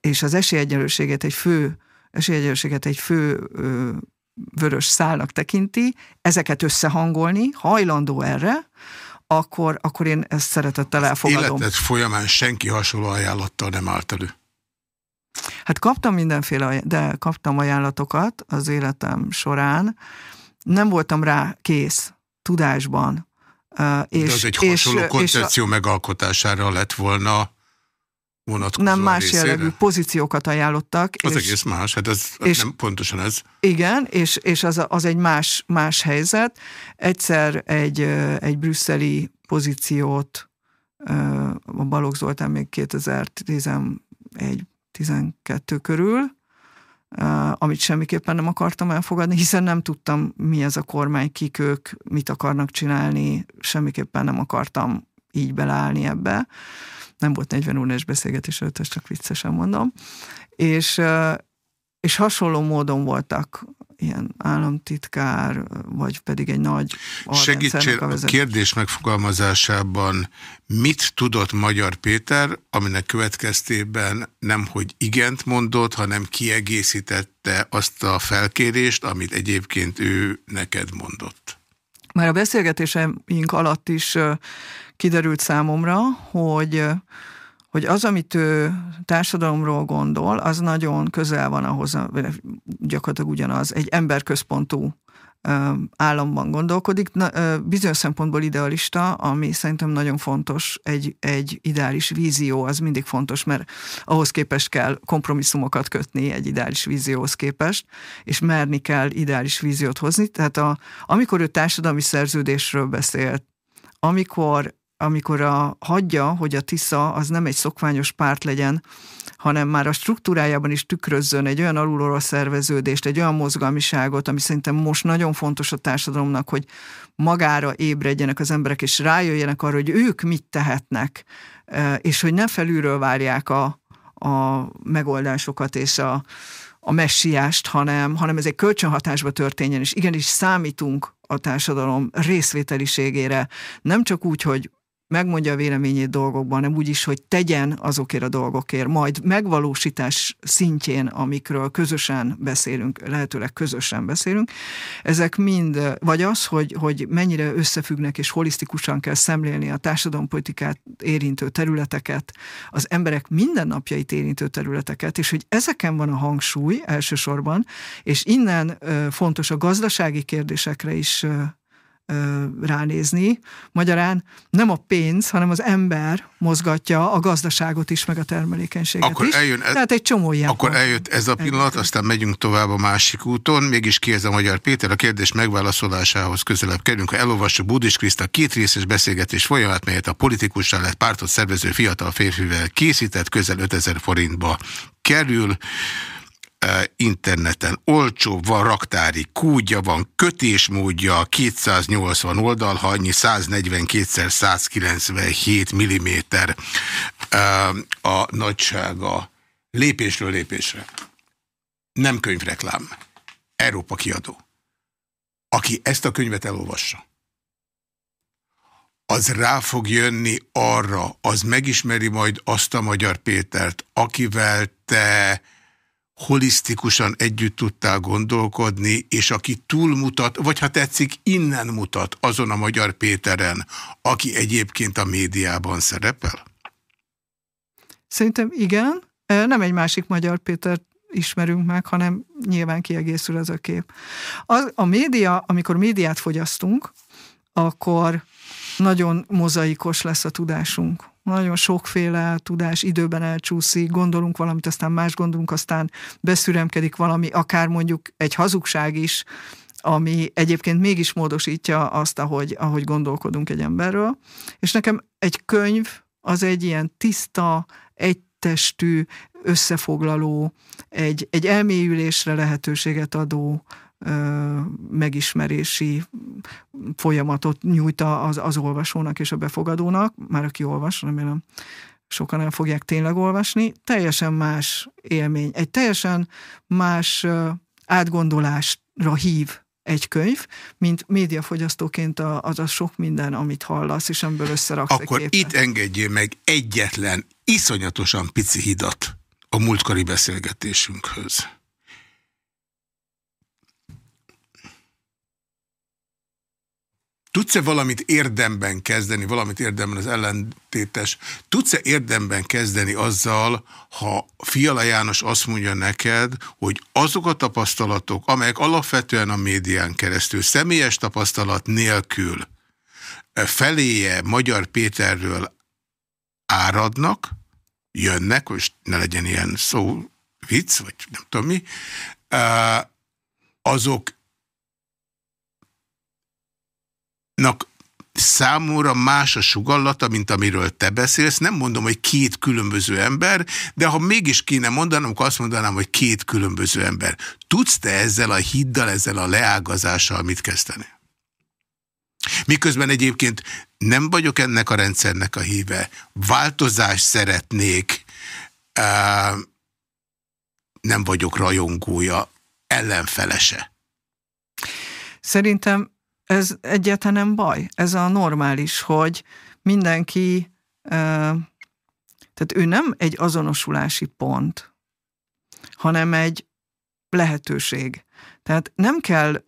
[SPEAKER 2] és az esélyegyenlőséget egy fő esélyegyenlőséget egy fő ö, vörös szálnak tekinti, ezeket összehangolni, hajlandó erre, akkor, akkor én ezt szeretettel elfogadom.
[SPEAKER 1] Életed folyamán senki hasonló ajánlattal nem állt elő.
[SPEAKER 2] Hát kaptam mindenféle, de kaptam ajánlatokat az életem során. Nem voltam rá kész tudásban.
[SPEAKER 1] És, de az egy hasonló és, koncepció és a, megalkotására lett volna vonatkozó
[SPEAKER 2] Nem más részére. jellegű pozíciókat ajánlottak.
[SPEAKER 1] Az és, egész más, hát ez és, nem pontosan ez.
[SPEAKER 2] Igen, és, és az, az egy más, más helyzet. Egyszer egy, egy brüsszeli pozíciót a Balogh Zoltán még 2011 12 körül, amit semmiképpen nem akartam elfogadni, hiszen nem tudtam, mi ez a kormány, kik ők, mit akarnak csinálni, semmiképpen nem akartam így beleállni ebbe. Nem volt 40 órás beszélgetés előtt, ezt csak viccesen mondom. És, és hasonló módon voltak ilyen államtitkár, vagy pedig egy nagy
[SPEAKER 1] Segítsél a, a kérdés megfogalmazásában, mit tudott Magyar Péter, aminek következtében nem hogy igent mondott, hanem kiegészítette azt a felkérést, amit egyébként ő neked mondott?
[SPEAKER 2] Már a beszélgetéseink alatt is kiderült számomra, hogy hogy az, amit ő társadalomról gondol, az nagyon közel van ahhoz, gyakorlatilag ugyanaz, egy emberközpontú államban gondolkodik, bizonyos szempontból idealista, ami szerintem nagyon fontos, egy, egy ideális vízió, az mindig fontos, mert ahhoz képest kell kompromisszumokat kötni egy ideális vízióhoz képest, és merni kell ideális víziót hozni. Tehát a, amikor ő társadalmi szerződésről beszélt, amikor amikor a, hagyja, hogy a TISZA az nem egy szokványos párt legyen, hanem már a struktúrájában is tükrözzön egy olyan alulról szerveződést, egy olyan mozgalmiságot, ami szerintem most nagyon fontos a társadalomnak, hogy magára ébredjenek az emberek, és rájöjjenek arra, hogy ők mit tehetnek, e, és hogy ne felülről várják a, a megoldásokat és a, a messiást, hanem, hanem ez egy kölcsönhatásba történjen, és igenis számítunk a társadalom részvételiségére, nem csak úgy, hogy megmondja a véleményét dolgokban, nem úgy is, hogy tegyen azokért a dolgokért, majd megvalósítás szintjén, amikről közösen beszélünk, lehetőleg közösen beszélünk, ezek mind, vagy az, hogy, hogy mennyire összefüggnek és holisztikusan kell szemlélni a társadalompolitikát érintő területeket, az emberek mindennapjait érintő területeket, és hogy ezeken van a hangsúly elsősorban, és innen fontos a gazdasági kérdésekre is ránézni. Magyarán nem a pénz, hanem az ember mozgatja a gazdaságot is, meg a termelékenységet akkor is. Eljön ez, Tehát egy csomó ilyen
[SPEAKER 1] Akkor eljött ez a pillanat, aztán megyünk tovább a másik úton. Mégis ki ez a Magyar Péter, a kérdés megválaszolásához közelebb kerülünk. Ha elolvassuk Budis Kriszta két részes beszélgetés folyamat, melyet a politikussal lett pártot szervező fiatal férfivel készített, közel 5000 forintba kerül interneten olcsó, van raktári kúdja, van kötésmódja, 280 oldal, ha annyi 142x197 mm a nagysága lépésről lépésre. Nem könyvreklám. Európa kiadó. Aki ezt a könyvet elolvassa, az rá fog jönni arra, az megismeri majd azt a Magyar Pétert, akivel te holisztikusan együtt tudtál gondolkodni, és aki túlmutat, vagy ha tetszik, innen mutat azon a Magyar Péteren, aki egyébként a médiában szerepel?
[SPEAKER 2] Szerintem igen. Nem egy másik Magyar Péter ismerünk meg, hanem nyilván kiegészül ez a kép. A, a média, amikor médiát fogyasztunk, akkor nagyon mozaikos lesz a tudásunk nagyon sokféle tudás időben elcsúszik, gondolunk valamit, aztán más gondolunk, aztán beszüremkedik valami, akár mondjuk egy hazugság is, ami egyébként mégis módosítja azt, ahogy, ahogy gondolkodunk egy emberről. És nekem egy könyv az egy ilyen tiszta, egytestű, összefoglaló, egy, egy elmélyülésre lehetőséget adó megismerési folyamatot nyújt az, az olvasónak és a befogadónak, már aki olvas, remélem sokan el fogják tényleg olvasni, teljesen más élmény, egy teljesen más átgondolásra hív egy könyv, mint médiafogyasztóként az a sok minden, amit hallasz, és amiből összeraksz
[SPEAKER 1] Akkor itt engedjél meg egyetlen, iszonyatosan pici hidat a múltkori beszélgetésünkhöz. Tudsz-e valamit érdemben kezdeni, valamit érdemben az ellentétes, tudsz-e érdemben kezdeni azzal, ha Fiala János azt mondja neked, hogy azok a tapasztalatok, amelyek alapvetően a médián keresztül, személyes tapasztalat nélkül feléje Magyar Péterről áradnak, jönnek, most ne legyen ilyen szó vicc, vagy nem tudom mi, azok számomra más a sugallata, mint amiről te beszélsz. Nem mondom, hogy két különböző ember, de ha mégis kéne mondanom, akkor azt mondanám, hogy két különböző ember. Tudsz te ezzel a hiddal, ezzel a leágazással mit kezdeni? Miközben egyébként nem vagyok ennek a rendszernek a híve. Változást szeretnék, nem vagyok rajongója, ellenfelese.
[SPEAKER 2] Szerintem ez egyáltalán nem baj. Ez a normális, hogy mindenki, tehát ő nem egy azonosulási pont, hanem egy lehetőség. Tehát nem kell,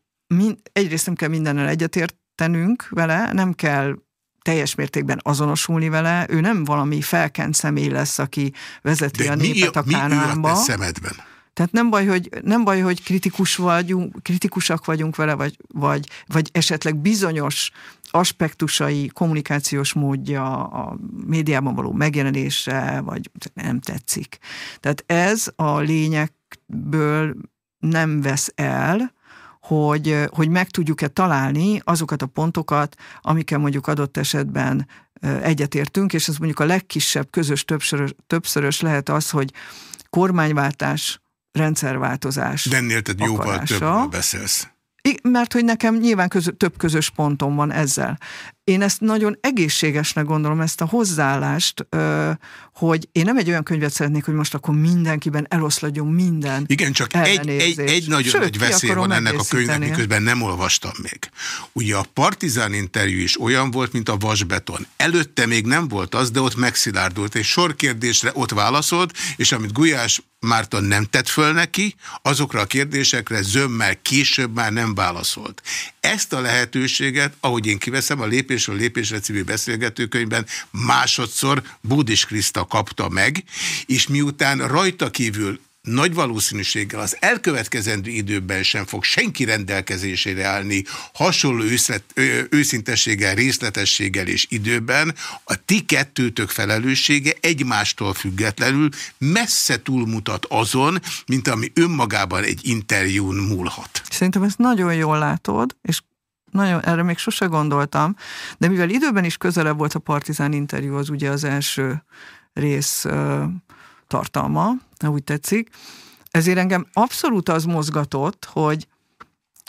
[SPEAKER 2] egyrészt nem kell mindennel egyetértenünk vele, nem kell teljes mértékben azonosulni vele, ő nem valami felkent személy lesz, aki vezeti De a népet mi, a Kánánba. Mi
[SPEAKER 1] szemedben?
[SPEAKER 2] Tehát nem baj, hogy, nem baj, hogy kritikus vagyunk, kritikusak vagyunk vele, vagy, vagy, vagy esetleg bizonyos aspektusai, kommunikációs módja, a médiában való megjelenése, vagy nem tetszik. Tehát ez a lényekből nem vesz el, hogy, hogy meg tudjuk-e találni azokat a pontokat, amikkel mondjuk adott esetben egyetértünk, és ez mondjuk a legkisebb közös többszörös, többszörös lehet az, hogy kormányváltás, rendszerváltozás.
[SPEAKER 1] De ennél tehát jóval többről beszélsz.
[SPEAKER 2] Mert hogy nekem nyilván közö, több közös pontom van ezzel. Én ezt nagyon egészségesnek gondolom, ezt a hozzáállást, hogy én nem egy olyan könyvet szeretnék, hogy most akkor mindenkiben eloszladjon minden
[SPEAKER 1] Igen, csak egy, egy, egy nagyon Sőt, nagy veszély van ennek a könyvnek, miközben nem olvastam még. Ugye a Partizán interjú is olyan volt, mint a vasbeton. Előtte még nem volt az, de ott megszilárdult, és sor kérdésre ott válaszolt, és amit Gulyás Márton nem tett föl neki, azokra a kérdésekre zömmel később már nem válaszolt. Ezt a lehetőséget, ahogy én kiveszem, a Lépésről Lépésre című beszélgetőkönyvben másodszor Búdis Kriszta kapta meg, és miután rajta kívül nagy valószínűséggel az elkövetkezendő időben sem fog senki rendelkezésére állni hasonló őszlet, ö, őszintességgel, részletességgel és időben, a ti kettőtök felelőssége egymástól függetlenül messze túlmutat azon, mint ami önmagában egy interjún múlhat.
[SPEAKER 2] Szerintem ezt nagyon jól látod, és nagyon, erre még sose gondoltam, de mivel időben is közelebb volt a Partizán interjú, az ugye az első rész tartalma, ha úgy tetszik. Ezért engem abszolút az mozgatott, hogy,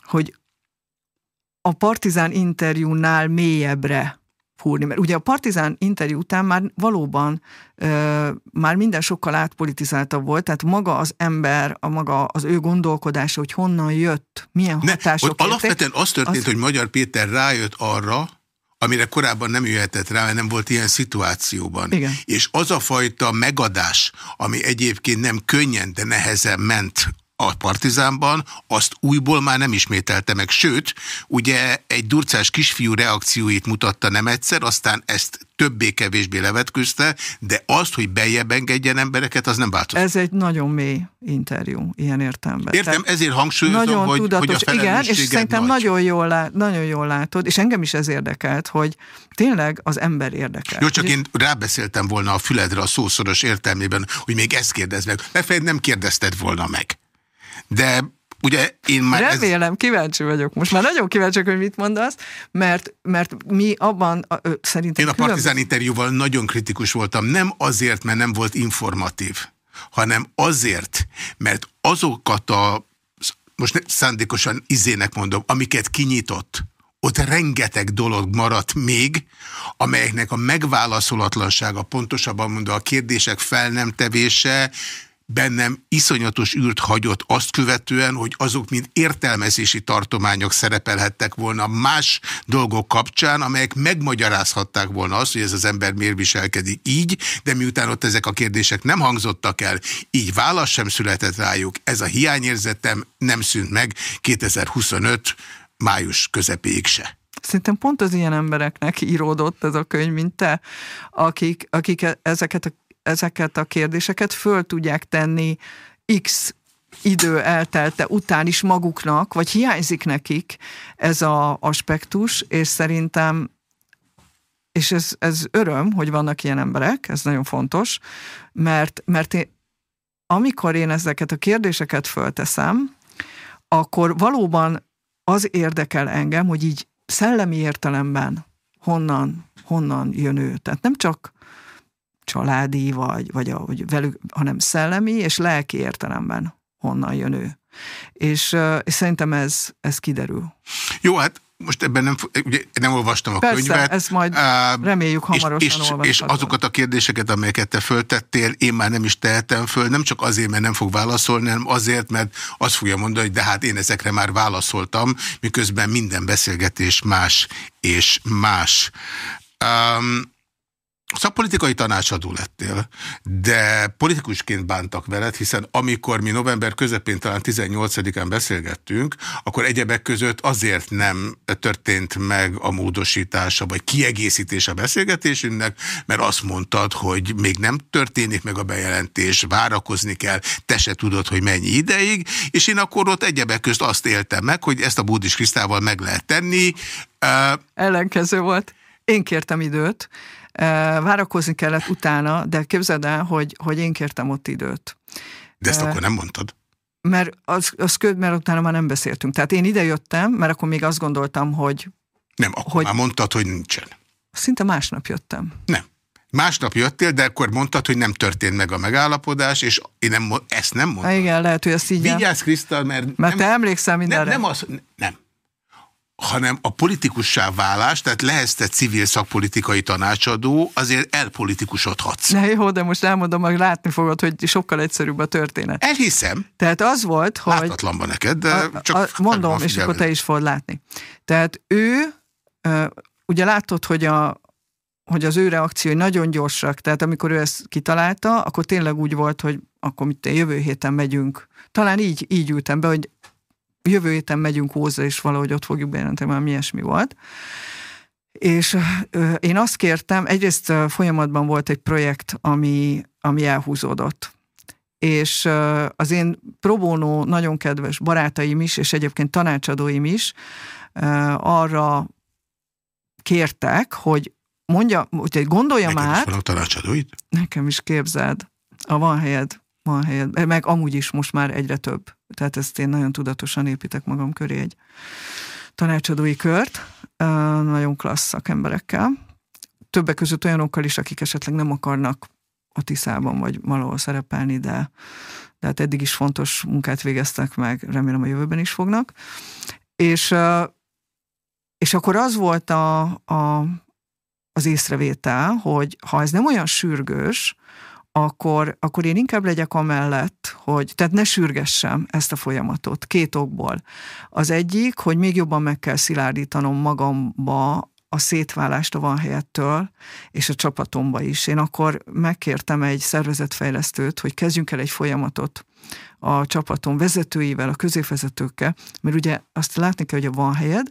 [SPEAKER 2] hogy a Partizán interjúnál mélyebbre fúrni. Mert ugye a Partizán interjú után már valóban ö, már minden sokkal átpolitizáltabb volt, tehát maga az ember, a maga az ő gondolkodása, hogy honnan jött, milyen hatások
[SPEAKER 1] ne, Alapvetően az történt, az... hogy Magyar Péter rájött arra, amire korábban nem jöhetett rá, mert nem volt ilyen szituációban.
[SPEAKER 2] Igen.
[SPEAKER 1] És az a fajta megadás, ami egyébként nem könnyen, de nehezen ment a Partizánban, azt újból már nem ismételte meg. Sőt, ugye egy durcás kisfiú reakcióit mutatta nem egyszer, aztán ezt többé-kevésbé levetközte, de azt, hogy bejebb engedjen embereket, az nem változott.
[SPEAKER 2] Ez egy nagyon mély interjú, ilyen értelemben.
[SPEAKER 1] Értem, Tehát ezért hangsúlyozom, nagyon hogy, tudatos, hogy a Igen,
[SPEAKER 2] és szerintem nagy. nagyon jól, lát, nagyon jól látod, és engem is ez érdekelt, hogy tényleg az ember érdekel.
[SPEAKER 1] Jó, csak én rábeszéltem volna a füledre a szószoros értelmében, hogy még ezt kérdezd meg. Legfeljebb nem kérdezted volna meg. De ugye én már...
[SPEAKER 2] Remélem, ez... kíváncsi vagyok. Most már nagyon kíváncsi hogy mit mondasz, mert, mert mi abban ö, szerintem...
[SPEAKER 1] Én a Partizán interjúval nagyon kritikus voltam. Nem azért, mert nem volt informatív, hanem azért, mert azokat a most szándékosan izének mondom, amiket kinyitott, ott rengeteg dolog maradt még, amelyeknek a megválaszolatlansága, pontosabban mondva a kérdések fel nem tevése, bennem iszonyatos űrt hagyott azt követően, hogy azok mind értelmezési tartományok szerepelhettek volna más dolgok kapcsán, amelyek megmagyarázhatták volna azt, hogy ez az ember miért viselkedik így, de miután ott ezek a kérdések nem hangzottak el, így válasz sem született rájuk, ez a hiányérzetem nem szűnt meg 2025 május közepéig se.
[SPEAKER 2] Szerintem pont az ilyen embereknek íródott ez a könyv, mint te, akik, akik e- ezeket a, ezeket a kérdéseket föl tudják tenni x idő eltelte után is maguknak, vagy hiányzik nekik ez a aspektus, és szerintem és ez, ez öröm, hogy vannak ilyen emberek, ez nagyon fontos, mert, mert én, amikor én ezeket a kérdéseket fölteszem, akkor valóban az érdekel engem, hogy így szellemi értelemben honnan, honnan jön ő. Tehát nem csak családi, vagy, vagy, a, vagy velük, hanem szellemi és lelki értelemben honnan jön ő. És, és szerintem ez, ez kiderül.
[SPEAKER 1] Jó, hát most ebben nem, ugye, nem olvastam a
[SPEAKER 2] Persze,
[SPEAKER 1] könyvet.
[SPEAKER 2] ezt majd reméljük hamarosan
[SPEAKER 1] és, és, és azokat a kérdéseket, amelyeket te föltettél, én már nem is tehetem föl, nem csak azért, mert nem fog válaszolni, hanem azért, mert azt fogja mondani, hogy de hát én ezekre már válaszoltam, miközben minden beszélgetés más és más. Um, Szakpolitikai tanácsadó lettél, de politikusként bántak veled, hiszen amikor mi november közepén talán 18-án beszélgettünk, akkor egyebek között azért nem történt meg a módosítása vagy kiegészítés a beszélgetésünknek, mert azt mondtad, hogy még nem történik meg a bejelentés, várakozni kell, te se tudod, hogy mennyi ideig, és én akkor ott egyebek közt azt éltem meg, hogy ezt a Búdis Krisztával meg lehet tenni.
[SPEAKER 2] Ellenkező volt. Én kértem időt, Várakozni kellett utána, de képzeld el, hogy, hogy én kértem ott időt.
[SPEAKER 1] De ezt akkor nem mondtad?
[SPEAKER 2] Mert, az, az köd, mert utána már nem beszéltünk. Tehát én idejöttem, mert akkor még azt gondoltam, hogy...
[SPEAKER 1] Nem, akkor hogy, már mondtad, hogy nincsen.
[SPEAKER 2] Szinte másnap jöttem.
[SPEAKER 1] Nem. Másnap jöttél, de akkor mondtad, hogy nem történt meg a megállapodás, és én nem, ezt nem mondtam.
[SPEAKER 2] Igen, lehet, hogy ezt így...
[SPEAKER 1] Vigyázz, Krisztal, mert...
[SPEAKER 2] Mert nem, te emlékszel mindenre.
[SPEAKER 1] Nem, nem az, nem hanem a politikussá válás, tehát lehetsz te civil szakpolitikai tanácsadó, azért elpolitikusodhatsz.
[SPEAKER 2] Ne jó, de most elmondom, hogy látni fogod, hogy sokkal egyszerűbb a történet.
[SPEAKER 1] Elhiszem.
[SPEAKER 2] Tehát az volt, hogy...
[SPEAKER 1] Láthatatlan neked, de a, csak... A,
[SPEAKER 2] mondom, és akkor te is fogod látni. Tehát ő, ugye látod, hogy a, hogy az ő reakciói nagyon gyorsak, tehát amikor ő ezt kitalálta, akkor tényleg úgy volt, hogy akkor mit jövő héten megyünk. Talán így, így ültem be, hogy jövő héten megyünk Ózra, és valahogy ott fogjuk bejelenteni, mert mi ilyesmi volt. És én azt kértem, egyrészt folyamatban volt egy projekt, ami, ami elhúzódott. És az én probónó nagyon kedves barátaim is, és egyébként tanácsadóim is arra kértek, hogy mondja, hogy gondolja
[SPEAKER 1] Nekem
[SPEAKER 2] már.
[SPEAKER 1] Is van a tanácsadóid?
[SPEAKER 2] Nekem is képzeld. A van helyed, van helyed. Meg amúgy is most már egyre több. Tehát ezt én nagyon tudatosan építek magam köré egy tanácsadói kört, nagyon klassz szakemberekkel. Többek között olyanokkal is, akik esetleg nem akarnak a Tiszában vagy valahol szerepelni, de, de hát eddig is fontos munkát végeztek meg, remélem a jövőben is fognak. És, és akkor az volt a, a, az észrevétel, hogy ha ez nem olyan sürgős, akkor, akkor én inkább legyek amellett, hogy, tehát ne sürgessem ezt a folyamatot két okból. Az egyik, hogy még jobban meg kell szilárdítanom magamba a szétválást a van helyettől, és a csapatomba is. Én akkor megkértem egy szervezetfejlesztőt, hogy kezdjünk el egy folyamatot a csapatom vezetőivel, a középvezetőkkel, mert ugye azt látni kell, hogy a van helyed,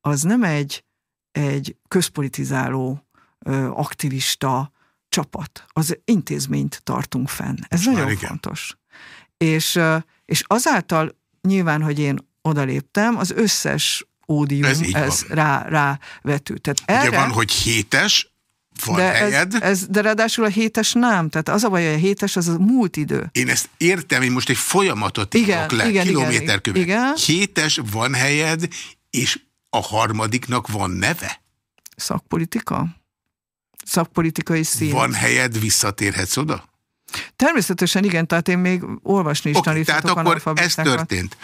[SPEAKER 2] az nem egy, egy közpolitizáló, aktivista, csapat, az intézményt tartunk fenn. Ez Most nagyon fontos. És, és azáltal nyilván, hogy én odaléptem, az összes ódium ez, ez rá, rá vetült.
[SPEAKER 1] Tehát erre, Ugye van, hogy hétes, van
[SPEAKER 2] de
[SPEAKER 1] helyed.
[SPEAKER 2] Ez, ez, de ráadásul a hétes nem. Tehát az a baj, hogy a hétes az a múlt idő.
[SPEAKER 1] Én ezt értem, én most egy folyamatot igen, le, igen, kilométerkövet. Igen. Hétes, van helyed, és a harmadiknak van neve?
[SPEAKER 2] Szakpolitika? Szakpolitikai szín.
[SPEAKER 1] Van helyed, visszatérhetsz oda?
[SPEAKER 2] Természetesen igen, tehát én még olvasni is okay, tanítatok
[SPEAKER 1] tehát akkor ez történt.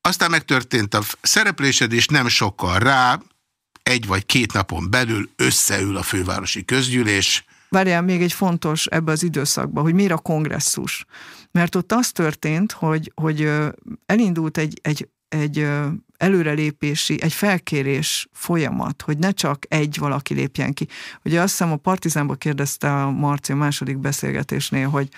[SPEAKER 1] Aztán megtörtént a szereplésed, és nem sokkal rá, egy vagy két napon belül összeül a fővárosi közgyűlés.
[SPEAKER 2] Várjál, még egy fontos ebbe az időszakban, hogy miért a kongresszus. Mert ott az történt, hogy, hogy elindult egy, egy, egy előrelépési, egy felkérés folyamat, hogy ne csak egy valaki lépjen ki. Ugye azt hiszem a Partizánban kérdezte a Marci a második beszélgetésnél, hogy,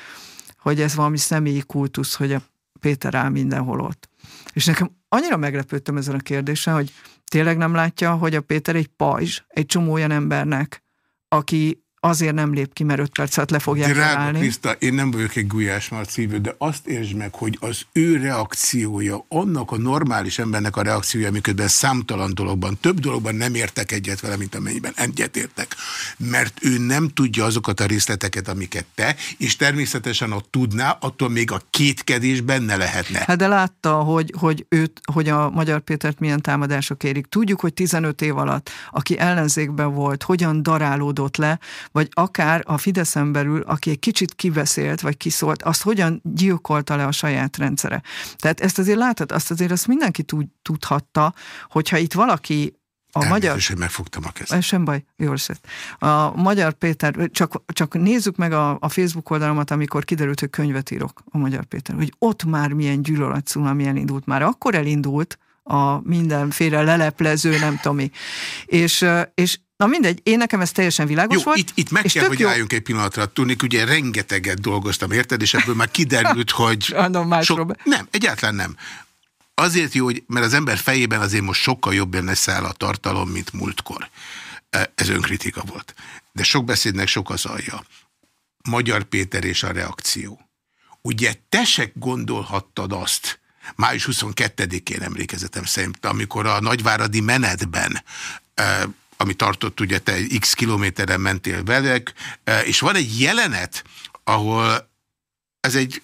[SPEAKER 2] hogy ez valami személyi kultusz, hogy a Péter áll mindenhol ott. És nekem annyira meglepődtem ezen a kérdésen, hogy tényleg nem látja, hogy a Péter egy pajzs, egy csomó olyan embernek, aki azért nem lép ki, mert öt perc alatt le fogják
[SPEAKER 1] Drága
[SPEAKER 2] találni.
[SPEAKER 1] Kriszta, én nem vagyok egy Gulyás Marcívő, de azt értsd meg, hogy az ő reakciója, annak a normális embernek a reakciója, miközben számtalan dologban, több dologban nem értek egyet vele, mint amennyiben egyetértek. Mert ő nem tudja azokat a részleteket, amiket te, és természetesen a tudná, attól még a kétkedés benne lehetne.
[SPEAKER 2] Hát de látta, hogy, hogy, őt, hogy a Magyar Pétert milyen támadások érik. Tudjuk, hogy 15 év alatt, aki ellenzékben volt, hogyan darálódott le, vagy akár a Fideszen belül, aki egy kicsit kiveszélt, vagy kiszólt, azt hogyan gyilkolta le a saját rendszere. Tehát ezt azért látod, azt azért azt mindenki tud, tudhatta, hogyha itt valaki
[SPEAKER 1] a magyar... hogy megfogtam a kezet.
[SPEAKER 2] Sem baj, jól szett. A Magyar Péter, csak, csak nézzük meg a, a Facebook oldalamat, amikor kiderült, hogy könyvet írok a Magyar Péter, hogy ott már milyen gyűlölet ami elindult. Már akkor elindult a mindenféle leleplező, nem tudom mi. És, és Na mindegy, én nekem ez teljesen világos
[SPEAKER 1] jó,
[SPEAKER 2] volt.
[SPEAKER 1] Itt, itt meg kell, hogy jó. álljunk egy pillanatra. Tudni, ugye rengeteget dolgoztam, érted? És ebből már kiderült, hogy...
[SPEAKER 2] sok...
[SPEAKER 1] Nem, egyáltalán nem. Azért jó, hogy, mert az ember fejében azért most sokkal jobban lesz el a tartalom, mint múltkor. E, ez önkritika volt. De sok beszédnek sok az alja. Magyar Péter és a reakció. Ugye te se gondolhattad azt, május 22-én emlékezetem szerint, amikor a nagyváradi menetben e, ami tartott, ugye te x kilométeren mentél velek, e, és van egy jelenet, ahol ez egy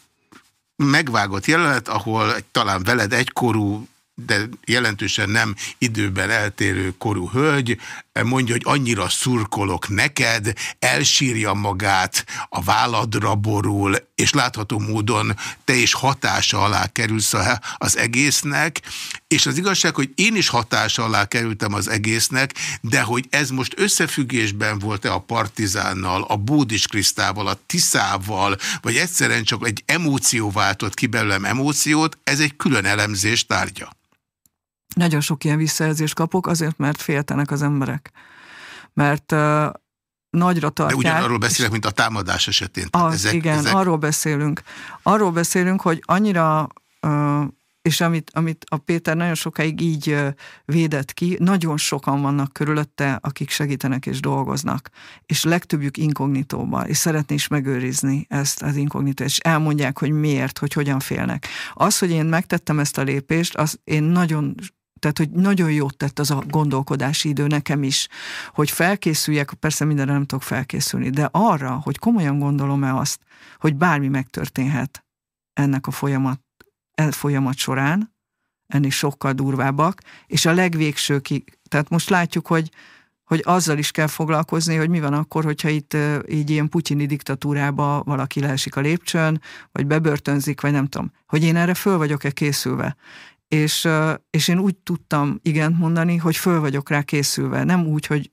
[SPEAKER 1] megvágott jelenet, ahol egy, talán veled egykorú de jelentősen nem időben eltérő korú hölgy, mondja, hogy annyira szurkolok neked, elsírja magát, a válladra borul, és látható módon te is hatása alá kerülsz az egésznek, és az igazság, hogy én is hatása alá kerültem az egésznek, de hogy ez most összefüggésben volt-e a Partizánnal, a Bódis Krisztával, a Tiszával, vagy egyszerűen csak egy emóció váltott ki belőlem emóciót, ez egy külön elemzés tárgya.
[SPEAKER 2] Nagyon sok ilyen visszajelzést kapok, azért, mert féltenek az emberek. Mert uh, nagyra tartják.
[SPEAKER 1] De ugyanarról beszélek, mint a támadás esetén.
[SPEAKER 2] Az, ezek, igen, ezek... arról beszélünk. Arról beszélünk, hogy annyira, uh, és amit, amit a Péter nagyon sokáig így védett ki, nagyon sokan vannak körülötte, akik segítenek és dolgoznak. És legtöbbjük inkognitóban, és szeretné is megőrizni ezt az inkognitót, és elmondják, hogy miért, hogy hogyan félnek. Az, hogy én megtettem ezt a lépést, az én nagyon tehát, hogy nagyon jót tett az a gondolkodási idő nekem is, hogy felkészüljek, persze mindenre nem tudok felkészülni, de arra, hogy komolyan gondolom-e azt, hogy bármi megtörténhet ennek a folyamat, e folyamat során, ennél sokkal durvábbak, és a legvégső ki, tehát most látjuk, hogy, hogy azzal is kell foglalkozni, hogy mi van akkor, hogyha itt így ilyen putyini diktatúrába valaki leesik a lépcsőn, vagy bebörtönzik, vagy nem tudom, hogy én erre föl vagyok-e készülve és, és én úgy tudtam igent mondani, hogy föl vagyok rá készülve. Nem úgy, hogy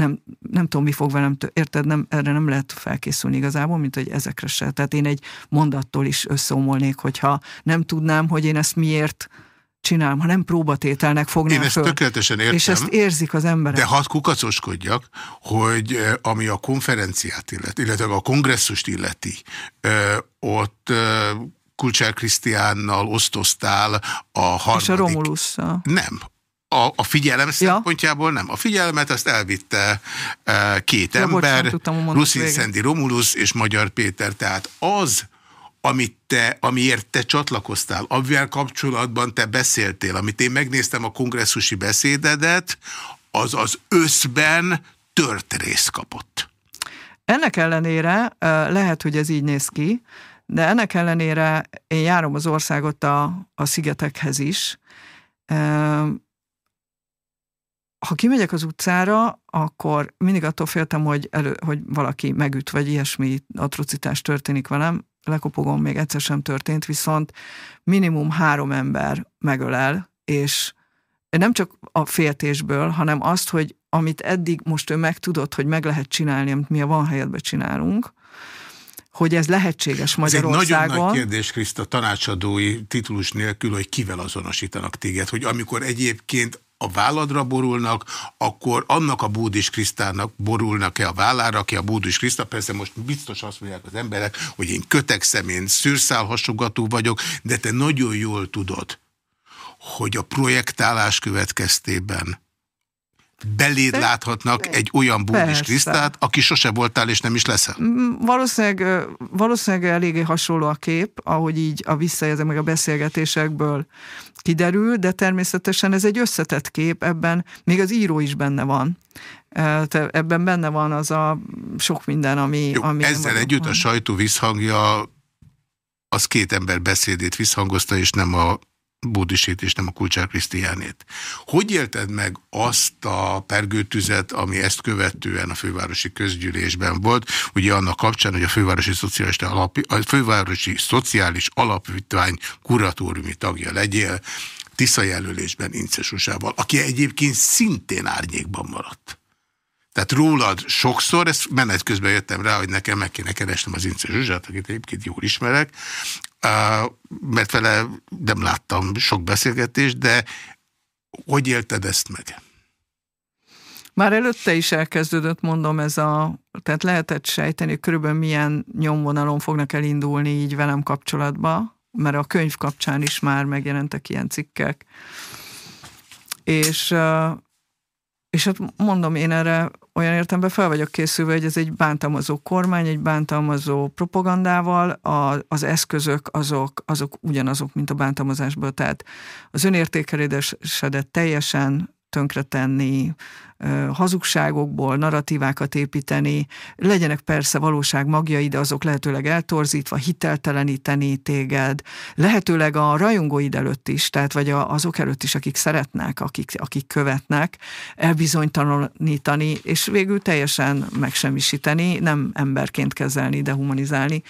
[SPEAKER 2] nem, nem tudom, mi fog velem, érted, nem, erre nem lehet felkészülni igazából, mint hogy ezekre se. Tehát én egy mondattól is összeomolnék, hogyha nem tudnám, hogy én ezt miért csinálom, ha nem próbatételnek fognám
[SPEAKER 1] Én ezt föl. tökéletesen értem.
[SPEAKER 2] És ezt érzik az emberek.
[SPEAKER 1] De hadd kukacoskodjak, hogy ami a konferenciát illeti, illetve a kongresszust illeti, ott Kulcsár Krisztiánnal osztoztál a harmadik... És
[SPEAKER 2] a romulus -a.
[SPEAKER 1] Nem, a, a figyelem ja. szempontjából nem. A figyelmet azt elvitte e, két ja, ember, Luszin Szendi Romulus és Magyar Péter. Tehát az, amit te, amiért te csatlakoztál, amivel kapcsolatban te beszéltél, amit én megnéztem a kongresszusi beszédedet, az az összben tört rész kapott.
[SPEAKER 2] Ennek ellenére lehet, hogy ez így néz ki, de ennek ellenére én járom az országot a, a szigetekhez is. Ha kimegyek az utcára, akkor mindig attól féltem, hogy, elő, hogy valaki megüt, vagy ilyesmi atrocitás történik velem. Lekopogom, még egyszer sem történt, viszont minimum három ember megölel, és nem csak a féltésből, hanem azt, hogy amit eddig most ő megtudott, hogy meg lehet csinálni, amit mi a van helyetben csinálunk, hogy ez lehetséges Magyarországon. Ez egy
[SPEAKER 1] nagyon nagy kérdés, Kriszta, tanácsadói titulus nélkül, hogy kivel azonosítanak téged, hogy amikor egyébként a válladra borulnak, akkor annak a Búdis Krisztának borulnak-e a vállára, aki a Búdis Kriszta, persze most biztos azt mondják az emberek, hogy én kötekszem, én szűrszálhasogató vagyok, de te nagyon jól tudod, hogy a projektálás következtében beléd láthatnak egy olyan búdis Krisztát, aki sose voltál és nem is leszel?
[SPEAKER 2] Mm, valószínűleg, valószínűleg eléggé hasonló a kép, ahogy így a visszajelzem meg a beszélgetésekből kiderül, de természetesen ez egy összetett kép, ebben még az író is benne van. Ebben benne van az a sok minden, ami...
[SPEAKER 1] Jó,
[SPEAKER 2] ami
[SPEAKER 1] ezzel együtt van. a sajtó visszhangja az két ember beszédét visszhangozta, és nem a Bódisét és nem a Kulcsár Krisztiánét. Hogy élted meg azt a pergőtüzet, ami ezt követően a fővárosi közgyűlésben volt, ugye annak kapcsán, hogy a fővárosi szociális, alap, a fővárosi szociális alapítvány kuratóriumi tagja legyél, Tisza jelölésben Incesusával, aki egyébként szintén árnyékban maradt. Tehát rólad sokszor, ezt menet közben jöttem rá, hogy nekem meg kéne keresnem az Ince Zsuzsát, akit egyébként jól ismerek, mert vele nem láttam sok beszélgetést, de hogy élted ezt meg?
[SPEAKER 2] Már előtte is elkezdődött, mondom, ez a, tehát lehetett sejteni, hogy körülbelül milyen nyomvonalon fognak elindulni így velem kapcsolatba, mert a könyv kapcsán is már megjelentek ilyen cikkek. És, és hát mondom, én erre olyan értemben fel vagyok készülve, hogy ez egy bántalmazó kormány, egy bántalmazó propagandával, a, az eszközök azok, azok ugyanazok, mint a bántalmazásból. Tehát az önértékelésedet teljesen tönkretenni, hazugságokból narratívákat építeni, legyenek persze valóság magjai, de azok lehetőleg eltorzítva, hitelteleníteni téged, lehetőleg a rajongóid előtt is, tehát vagy azok előtt is, akik szeretnek, akik, akik követnek, elbizonytalanítani, és végül teljesen megsemmisíteni, nem emberként kezelni, de humanizálni.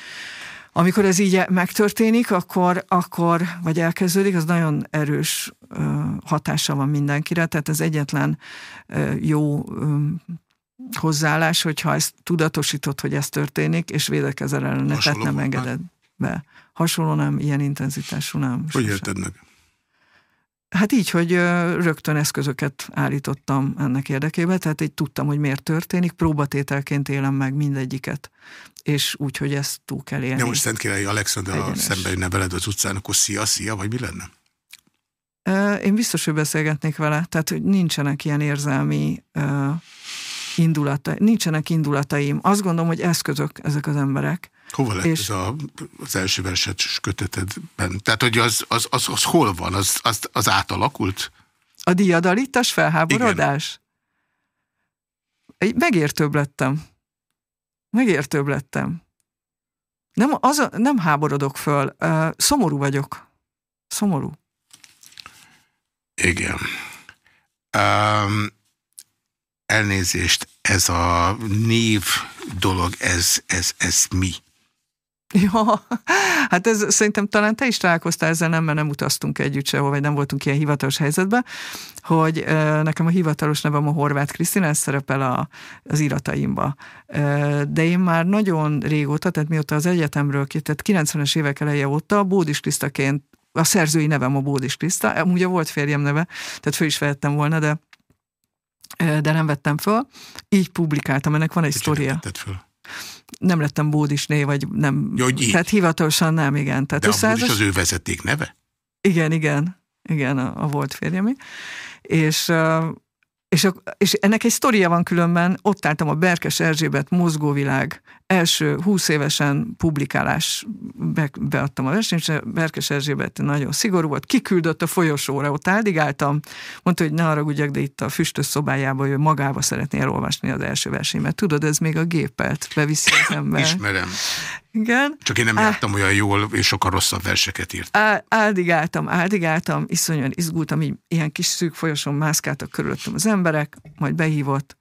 [SPEAKER 2] Amikor ez így megtörténik, akkor, akkor vagy elkezdődik, az nagyon erős hatása van mindenkire, tehát ez egyetlen jó hozzáállás, hogyha ezt tudatosított, hogy ez történik, és védekezel ellene, tehát nem engeded be. Hasonló nem, ilyen intenzitású nem.
[SPEAKER 1] Hogy érted meg?
[SPEAKER 2] Hát így, hogy rögtön eszközöket állítottam ennek érdekében, tehát így tudtam, hogy miért történik, próbatételként élem meg mindegyiket, és úgy, hogy ezt túl kell élni.
[SPEAKER 1] De most Szentkirályi Alexandra szembe jönne veled az utcán, akkor szia, szia, vagy mi lenne?
[SPEAKER 2] Én biztos, hogy beszélgetnék vele, tehát hogy nincsenek ilyen érzelmi uh, indulata, nincsenek indulataim. Azt gondolom, hogy eszközök ezek az emberek.
[SPEAKER 1] Hova lett és... ez a, az első verset kötetedben? Tehát, hogy az, az, az, az hol van? Az, az, az átalakult?
[SPEAKER 2] A diadalitás felháborodás? Igen. Megértőbb lettem. Megértőbb lettem. Nem, az a, nem háborodok föl, szomorú vagyok. Szomorú.
[SPEAKER 1] Igen. Um, elnézést, ez a név dolog, ez, ez, ez mi?
[SPEAKER 2] Ja, hát ez szerintem talán te is találkoztál ezzel, nem, mert nem utaztunk együtt sehol, vagy nem voltunk ilyen hivatalos helyzetben, hogy e, nekem a hivatalos nevem a Horváth Krisztina, ez szerepel a, az irataimba. E, de én már nagyon régóta, tehát mióta az egyetemről, tehát 90-es évek eleje óta Bódis Krisztaként a szerzői nevem a Bódis Kriszta, amúgy a volt férjem neve, tehát föl is vehettem volna, de, de nem vettem föl. Így publikáltam, ennek van egy sztoria. Nem lettem Bódisné, vagy nem.
[SPEAKER 1] Jó,
[SPEAKER 2] tehát hivatalosan nem, igen. Tehát
[SPEAKER 1] de a Bódis az ő vezeték neve?
[SPEAKER 2] Igen, igen. Igen, a, a volt férjemi. És és, a, és ennek egy sztoria van különben, ott álltam a Berkes Erzsébet mozgóvilág első 20 évesen publikálás be, beadtam a versenyt, és Berkes Erzsébet nagyon szigorú volt, kiküldött a folyosóra, ott áldigáltam, mondta, hogy ne haragudjak, de itt a füstös szobájában ő magába szeretné elolvasni az első versenyt, tudod, ez még a gépelt beviszi az ember.
[SPEAKER 1] Ismerem.
[SPEAKER 2] Igen.
[SPEAKER 1] Csak én nem jártam olyan jól, és sokkal rosszabb verseket írt.
[SPEAKER 2] Á, áldigáltam, áldigáltam, iszonyan izgultam, így ilyen kis szűk folyosón mászkáltak körülöttem az emberek, majd behívott,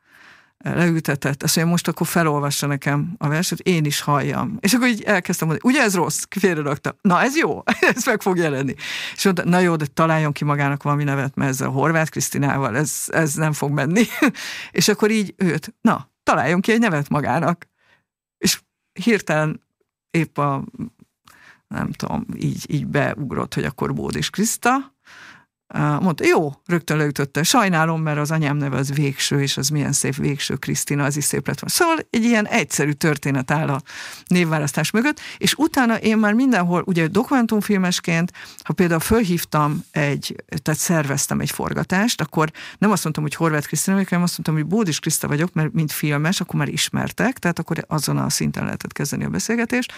[SPEAKER 2] leültetett, azt mondja, most akkor felolvassa nekem a verset, én is halljam. És akkor így elkezdtem mondani, ugye ez rossz? Félreraktam. Na ez jó, ez meg fog jelenni. És mondta, na jó, de találjon ki magának valami nevet, mert ezzel a Horváth Krisztinával ez, ez nem fog menni. és akkor így őt, na, találjon ki egy nevet magának. És hirtelen épp a, nem tudom, így, így beugrott, hogy akkor Bódis Kriszta, Mondta, jó, rögtön leütötte. Sajnálom, mert az anyám neve az Végső, és az milyen szép Végső Krisztina, az is szép lett volna. Szóval egy ilyen egyszerű történet áll a névválasztás mögött, és utána én már mindenhol, ugye dokumentumfilmesként, ha például fölhívtam egy, tehát szerveztem egy forgatást, akkor nem azt mondtam, hogy Horváth Krisztina vagyok, hanem azt mondtam, hogy Bódis Kriszta vagyok, mert mint filmes, akkor már ismertek, tehát akkor azon a szinten lehetett kezdeni a beszélgetést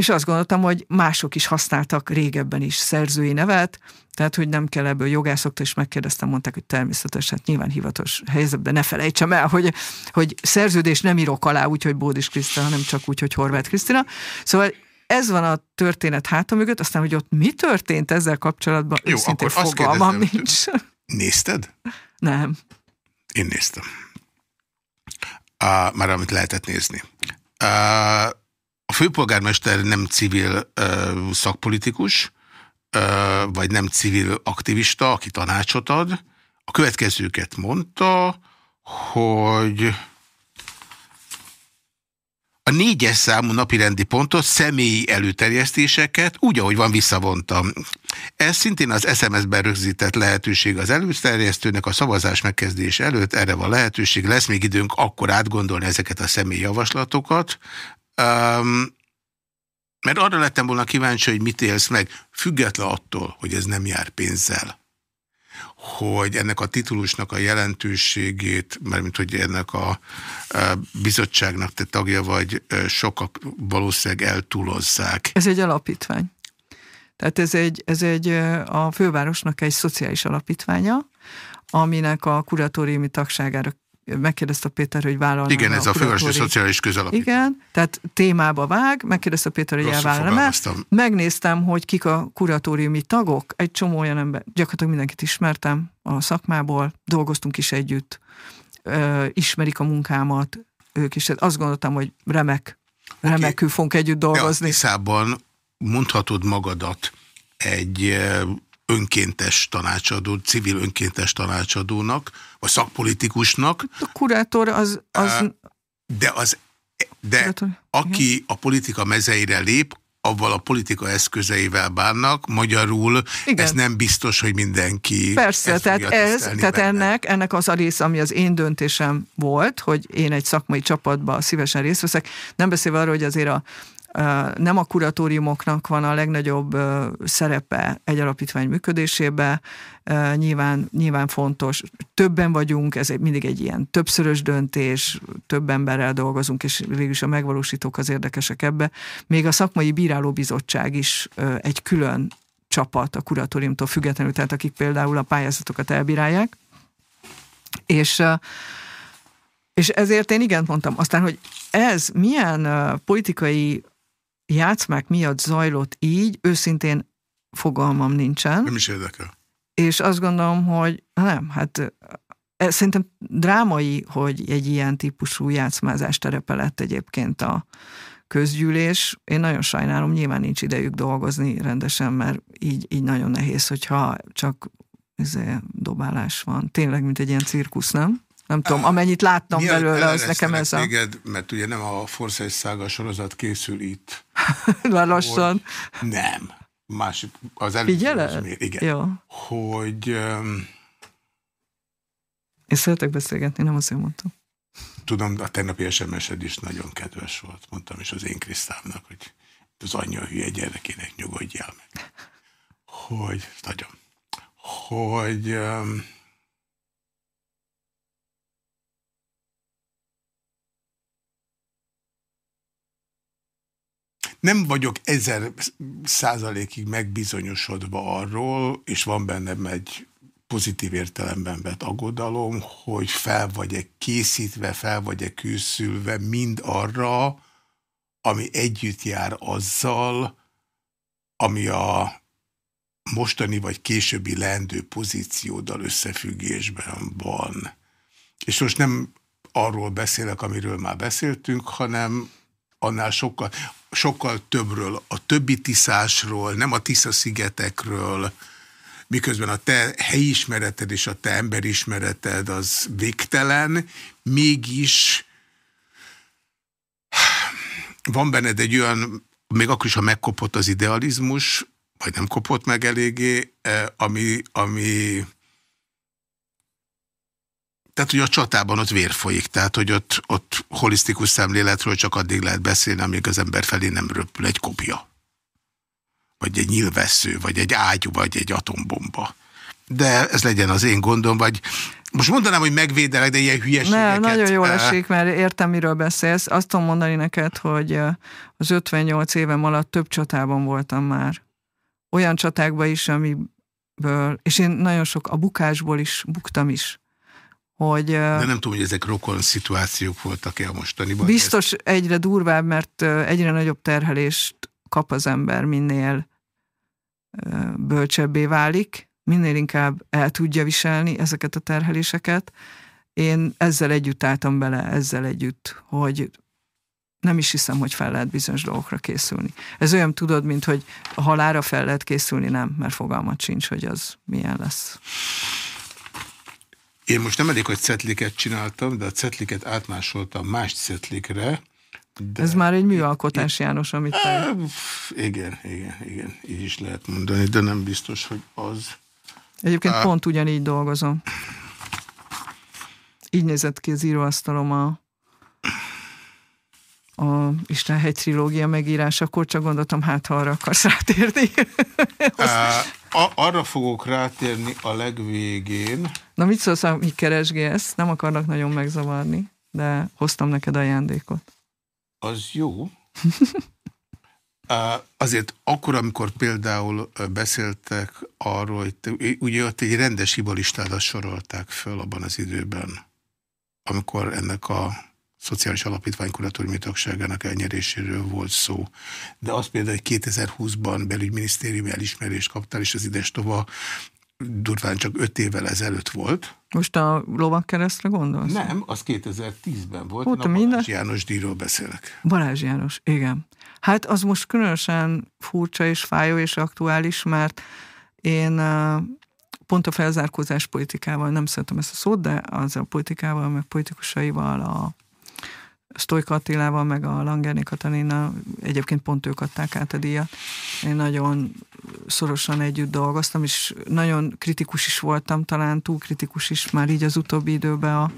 [SPEAKER 2] és azt gondoltam, hogy mások is használtak régebben is szerzői nevet, tehát, hogy nem kell ebből jogászoktól, és megkérdeztem, mondták, hogy természetesen, hát nyilván hivatos helyzetben ne felejtsem el, hogy, hogy szerződés nem írok alá úgy, hogy Bódis Krisztina, hanem csak úgy, hogy Horváth Krisztina. Szóval ez van a történet háta mögött, aztán, hogy ott mi történt ezzel kapcsolatban,
[SPEAKER 1] Jó,
[SPEAKER 2] őszintén fogalmam nincs.
[SPEAKER 1] Nézted?
[SPEAKER 2] Nem.
[SPEAKER 1] Én néztem. Uh, már amit lehetett nézni. Uh, a főpolgármester nem civil uh, szakpolitikus, uh, vagy nem civil aktivista, aki tanácsot ad. A következőket mondta, hogy a négyes számú napirendi pontot, személyi előterjesztéseket úgy, ahogy van, visszavontam. Ez szintén az SMS-ben rögzített lehetőség az előterjesztőnek a szavazás megkezdés előtt, erre van lehetőség, lesz még időnk akkor átgondolni ezeket a személyi javaslatokat, Um, mert arra lettem volna kíváncsi, hogy mit élsz meg, független attól, hogy ez nem jár pénzzel. Hogy ennek a titulusnak a jelentőségét, mármint hogy ennek a, bizottságnak te tagja vagy, sokak valószínűleg eltúlozzák.
[SPEAKER 2] Ez egy alapítvány. Tehát ez egy, ez egy a fővárosnak egy szociális alapítványa, aminek a kuratóriumi tagságára megkérdezte Péter, hogy vállalna
[SPEAKER 1] Igen, ez a, fővárosi szociális közalapítvány.
[SPEAKER 2] Igen, tehát témába vág, megkérdezte Péter, hogy elvállalna. Megnéztem, hogy kik a kuratóriumi tagok, egy csomó olyan ember, gyakorlatilag mindenkit ismertem a szakmából, dolgoztunk is együtt, ö, ismerik a munkámat, ők is. Azt gondoltam, hogy remek, remekül okay. fogunk együtt dolgozni.
[SPEAKER 1] De mondhatod magadat egy önkéntes tanácsadó, civil önkéntes tanácsadónak, vagy szakpolitikusnak.
[SPEAKER 2] A kurátor az... az...
[SPEAKER 1] De, az, de kurátor, aki igen. a politika mezeire lép, avval a politika eszközeivel bánnak, magyarul Igen. ez nem biztos, hogy mindenki
[SPEAKER 2] Persze, tehát, ez, tehát ennek, ennek az a rész, ami az én döntésem volt, hogy én egy szakmai csapatba szívesen részt veszek, nem beszélve arról, hogy azért a nem a kuratóriumoknak van a legnagyobb szerepe egy alapítvány működésébe, nyilván, nyilván fontos. Többen vagyunk, ez mindig egy ilyen többszörös döntés, több emberrel dolgozunk, és végülis a megvalósítók az érdekesek ebbe. Még a szakmai bírálóbizottság is egy külön csapat a kuratóriumtól függetlenül, tehát akik például a pályázatokat elbírálják. És és ezért én igent mondtam. Aztán, hogy ez milyen politikai játszmák miatt zajlott így, őszintén fogalmam nincsen.
[SPEAKER 1] Nem is érdekel.
[SPEAKER 2] És azt gondolom, hogy nem, hát e, szerintem drámai, hogy egy ilyen típusú játszmázás terepe lett egyébként a közgyűlés. Én nagyon sajnálom, nyilván nincs idejük dolgozni rendesen, mert így, így nagyon nehéz, hogyha csak izé, dobálás van. Tényleg, mint egy ilyen cirkusz, nem? Nem tudom, amennyit láttam Miért belőle, az nekem ez a...
[SPEAKER 1] Téged, mert ugye nem a és Szága sorozat készül itt.
[SPEAKER 2] Már lassan.
[SPEAKER 1] Hogy nem. Másik, az előző igen.
[SPEAKER 2] Jó.
[SPEAKER 1] Hogy... Um,
[SPEAKER 2] Én szeretek beszélgetni, nem azért mondtam.
[SPEAKER 1] Tudom, a tegnapi SMS-ed is nagyon kedves volt. Mondtam is az én Krisztávnak, hogy az anyja hülye gyerekének nyugodjál meg. Hogy, nagyon. Hogy... Um, nem vagyok ezer százalékig megbizonyosodva arról, és van bennem egy pozitív értelemben vett aggodalom, hogy fel vagy-e készítve, fel vagy-e készülve mind arra, ami együtt jár azzal, ami a mostani vagy későbbi leendő pozícióddal összefüggésben van. És most nem arról beszélek, amiről már beszéltünk, hanem annál sokkal, sokkal többről, a többi tiszásról, nem a Tisza-szigetekről, miközben a te helyismereted és a te emberismereted az végtelen, mégis van benned egy olyan, még akkor is, ha megkopott az idealizmus, vagy nem kopott meg eléggé, ami, ami tehát, hogy a csatában ott vér folyik, tehát, hogy ott, ott holisztikus szemléletről csak addig lehet beszélni, amíg az ember felé nem röpül egy kopja. Vagy egy nyilvessző, vagy egy ágyú, vagy egy atombomba. De ez legyen az én gondom, vagy most mondanám, hogy megvédelek, de ilyen hülyeségeket...
[SPEAKER 2] Ne, nagyon jól esik, mert értem, miről beszélsz. Azt tudom mondani neked, hogy az 58 évem alatt több csatában voltam már. Olyan csatákban is, amiből, és én nagyon sok a bukásból is buktam is hogy...
[SPEAKER 1] De nem tudom, hogy ezek rokon szituációk voltak-e a mostaniban.
[SPEAKER 2] Biztos ezt... egyre durvább, mert egyre nagyobb terhelést kap az ember, minél bölcsebbé válik, minél inkább el tudja viselni ezeket a terheléseket. Én ezzel együtt álltam bele, ezzel együtt, hogy nem is hiszem, hogy fel lehet bizonyos dolgokra készülni. Ez olyan, tudod, mint hogy a halára fel lehet készülni, nem, mert fogalmat sincs, hogy az milyen lesz.
[SPEAKER 1] Én most nem elég, hogy cetliket csináltam, de a cetliket átmásoltam más cetlikre.
[SPEAKER 2] De... Ez már egy műalkotás, János, amit te...
[SPEAKER 1] Igen, igen, igen, így is lehet mondani, de nem biztos, hogy az.
[SPEAKER 2] Egyébként Á... pont ugyanígy dolgozom. Így nézett ki az íróasztalom a, a Istenhegy trilógia megírásakor, csak gondoltam, hát ha arra akarsz rátérni.
[SPEAKER 1] Á, arra fogok rátérni a legvégén.
[SPEAKER 2] Na mit szólsz, hogy keresgélsz? Nem akarnak nagyon megzavarni, de hoztam neked ajándékot.
[SPEAKER 1] Az jó. Azért akkor, amikor például beszéltek arról, hogy ugye ott egy rendes hibalistádat sorolták föl abban az időben, amikor ennek a Szociális Alapítvány kuratóriumi tagságának elnyeréséről volt szó. De az például, hogy 2020-ban belügyminisztériumi elismerést kaptál, és az ides tova durván csak öt évvel ezelőtt volt.
[SPEAKER 2] Most a lovakkeresztre gondolsz?
[SPEAKER 1] Nem, az 2010-ben volt. Ott Én a Balázs János díjról beszélek.
[SPEAKER 2] Balázs János, igen. Hát az most különösen furcsa és fájó és aktuális, mert én pont a felzárkózás politikával, nem szeretem ezt a szót, de az a politikával, meg politikusaival, a Sztojka Attilával, meg a Langerni Katalina, egyébként pont ők adták át a díjat. Én nagyon szorosan együtt dolgoztam, és nagyon kritikus is voltam, talán túl kritikus is már így az utóbbi időben a,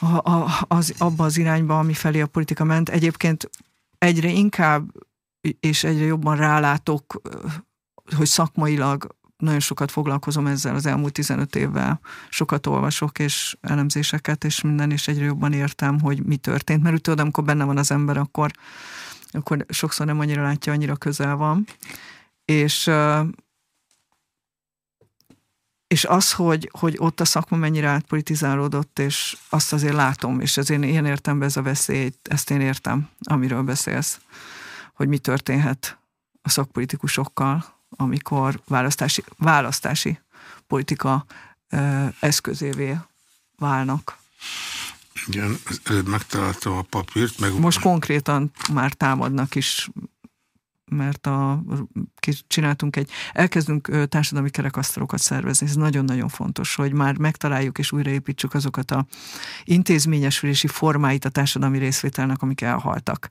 [SPEAKER 2] a, a, az, abba az irányba, ami felé a politika ment. Egyébként egyre inkább és egyre jobban rálátok, hogy szakmailag nagyon sokat foglalkozom ezzel az elmúlt 15 évvel, sokat olvasok és elemzéseket, és minden, és egyre jobban értem, hogy mi történt, mert tudod, amikor benne van az ember, akkor, akkor sokszor nem annyira látja, annyira közel van. És és az, hogy, hogy ott a szakma mennyire átpolitizálódott, és azt azért látom, és ez én, értem be ez a veszély, ezt én értem, amiről beszélsz, hogy mi történhet a szakpolitikusokkal, amikor választási, választási politika eszközévé válnak.
[SPEAKER 1] Igen, előbb megtaláltam a papírt. Meg...
[SPEAKER 2] Most konkrétan már támadnak is mert a, csináltunk egy, elkezdünk társadalmi kerekasztalokat szervezni. Ez nagyon-nagyon fontos, hogy már megtaláljuk és újraépítsük azokat a intézményesülési formáit a társadalmi részvételnek, amik elhaltak.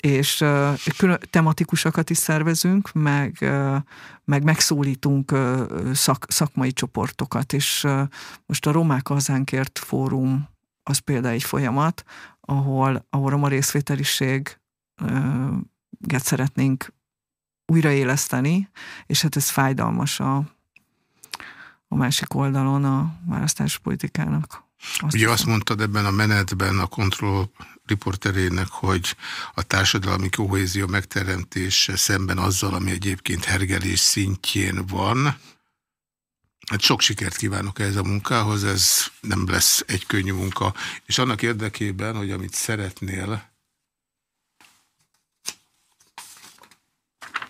[SPEAKER 2] És külön, tematikusakat is szervezünk, meg, meg megszólítunk szak, szakmai csoportokat, és most a Romák Hazánkért Fórum az például egy folyamat, ahol, ahol roma részvételiség szeretnénk újraéleszteni, és hát ez fájdalmas a, a másik oldalon a választáspolitikának.
[SPEAKER 1] Azt Ugye azt mondtad ebben a menetben a kontroll riporterének, hogy a társadalmi kohézió megteremtése szemben azzal, ami egyébként hergelés szintjén van. Hát sok sikert kívánok ehhez a munkához, ez nem lesz egy könnyű munka. És annak érdekében, hogy amit szeretnél,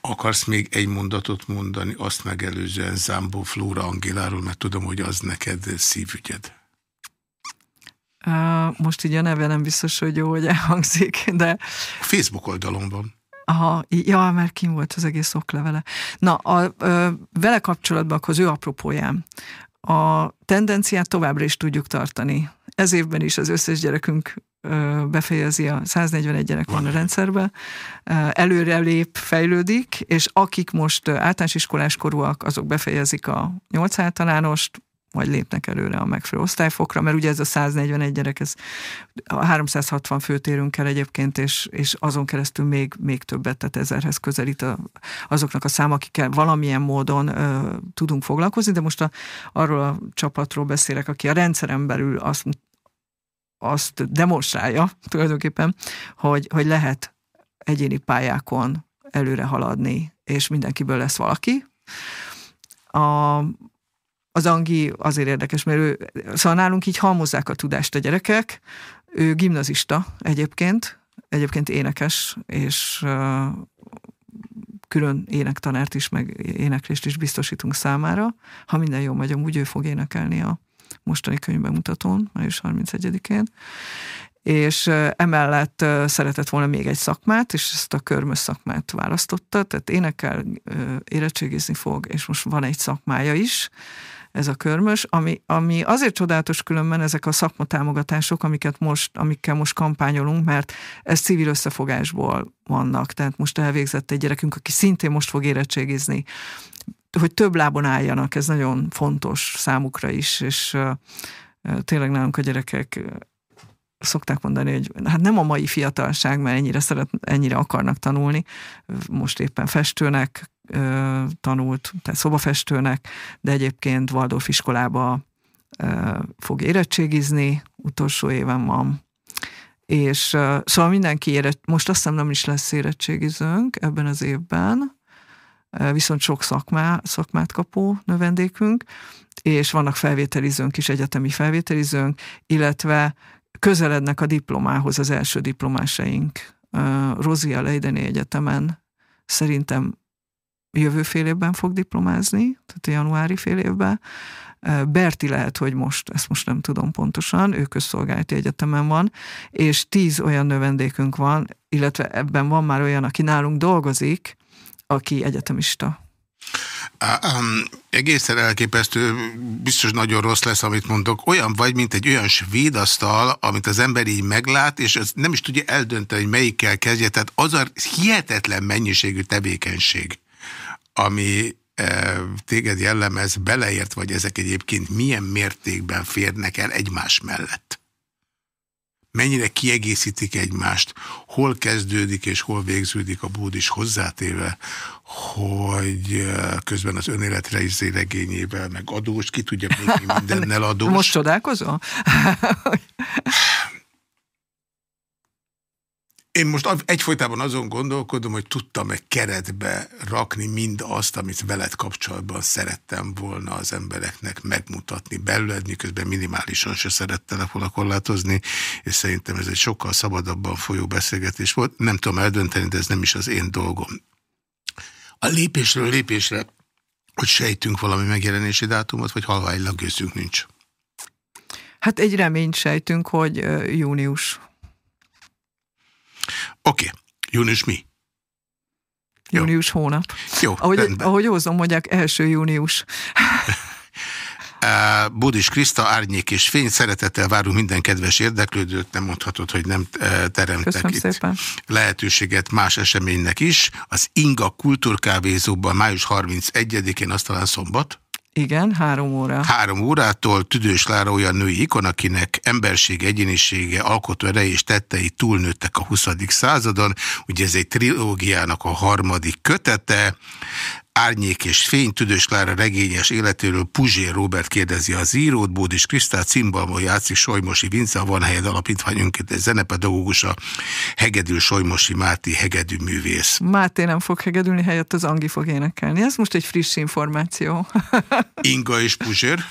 [SPEAKER 1] Akarsz még egy mondatot mondani, azt megelőzően Zámbó Flóra Angéláról, mert tudom, hogy az neked szívügyed.
[SPEAKER 2] Most így a neve nem biztos, hogy jó, hogy elhangzik, de...
[SPEAKER 1] A Facebook oldalon van.
[SPEAKER 2] Aha, ja, mert kim volt az egész oklevele. Na, a, a, vele kapcsolatban akkor az ő apropójám. A tendenciát továbbra is tudjuk tartani. Ez évben is az összes gyerekünk befejezi, a 141 gyerek van a rendszerben, előre lép, fejlődik, és akik most általános iskolás korúak, azok befejezik a 8 általánost, vagy lépnek előre a megfelelő osztályfokra, mert ugye ez a 141 gyerek, ez a 360 főt érünk el egyébként, és, és azon keresztül még, még többet, tehát ezerhez közelít a, azoknak a szám, akikkel valamilyen módon ö, tudunk foglalkozni, de most a, arról a csapatról beszélek, aki a rendszeren belül azt, azt demonstrálja tulajdonképpen, hogy, hogy lehet egyéni pályákon előre haladni, és mindenkiből lesz valaki. A, az Angi azért érdekes, mert ő, szóval nálunk így halmozzák a tudást a gyerekek, ő gimnazista egyébként, egyébként énekes, és uh, külön énektanárt is, meg éneklést is biztosítunk számára. Ha minden jó megy, úgy ő fog énekelni a mostani könyvbemutatón, május 31-én. És emellett szeretett volna még egy szakmát, és ezt a körmös szakmát választotta, tehát énekel, érettségizni fog, és most van egy szakmája is, ez a körmös, ami, ami azért csodálatos különben ezek a szakmatámogatások, amiket most, amikkel most kampányolunk, mert ez civil összefogásból vannak. Tehát most elvégzett egy gyerekünk, aki szintén most fog érettségizni, hogy több lábon álljanak, ez nagyon fontos számukra is, és tényleg nálunk a gyerekek szokták mondani, hogy hát nem a mai fiatalság, mert ennyire szeret, ennyire akarnak tanulni. Most éppen festőnek tanult, tehát szobafestőnek, de egyébként Waldorf iskolába fog érettségizni, utolsó éven van. És szóval mindenki érett, most azt hiszem nem is lesz érettségizőnk ebben az évben, viszont sok szakmá, szakmát kapó növendékünk, és vannak felvételizőnk is, egyetemi felvételizőnk, illetve közelednek a diplomához az első diplomásaink. Rozia Leideni Egyetemen szerintem jövő fél évben fog diplomázni, tehát januári fél évben. Berti lehet, hogy most, ezt most nem tudom pontosan, ő közszolgálati egyetemen van, és tíz olyan növendékünk van, illetve ebben van már olyan, aki nálunk dolgozik, aki egyetemista.
[SPEAKER 1] Um, egészen elképesztő, biztos nagyon rossz lesz, amit mondok. Olyan vagy, mint egy olyan svéd asztal, amit az ember így meglát, és az nem is tudja eldönteni, hogy melyikkel kezdje. Tehát az a hihetetlen mennyiségű tevékenység, ami e, téged jellemez, beleért, vagy ezek egyébként milyen mértékben férnek el egymás mellett? mennyire kiegészítik egymást, hol kezdődik és hol végződik a búd is hozzátéve, hogy eh, közben az önéletre regényével, meg adós, ki tudja még mindennel adós.
[SPEAKER 2] Most csodálkozol?
[SPEAKER 1] Én most egyfolytában azon gondolkodom, hogy tudtam-e keretbe rakni mind azt, amit veled kapcsolatban szerettem volna az embereknek megmutatni belőled, miközben minimálisan se szerettelek volna korlátozni, és szerintem ez egy sokkal szabadabban folyó beszélgetés volt. Nem tudom eldönteni, de ez nem is az én dolgom. A lépésről lépésre, hogy sejtünk valami megjelenési dátumot, vagy halványlag gőzünk nincs.
[SPEAKER 2] Hát egy reményt sejtünk, hogy június
[SPEAKER 1] Oké, okay. június mi?
[SPEAKER 2] Június Jó. hónap. Jó, ahogy, ahogy hozom, mondják, első június.
[SPEAKER 1] Budis Kriszta, Árnyék és Fény, szeretettel várunk minden kedves érdeklődőt, nem mondhatod, hogy nem teremtek Köszönöm itt szépen. lehetőséget más eseménynek is. Az Inga Kultúrkávézóban május 31-én, azt talán szombat,
[SPEAKER 2] igen, három óra.
[SPEAKER 1] Három órától Tüdős Lára olyan női ikon, akinek emberség, egyénisége, alkotó ereje és tettei túlnőttek a 20. századon. Ugye ez egy trilógiának a harmadik kötete. Árnyék és fény, Tüdős Klára regényes életéről Puzsér Robert kérdezi az írót, Bódis Krisztál cimbalmon játszik Solymosi Vince, a Van Helyed Alapítványunk, egy zenepedagógusa, Hegedül Solymosi Máté hegedű művész.
[SPEAKER 2] Máté nem fog hegedülni, helyett az Angi fog énekelni. Ez most egy friss információ.
[SPEAKER 1] Inga és Puzsér?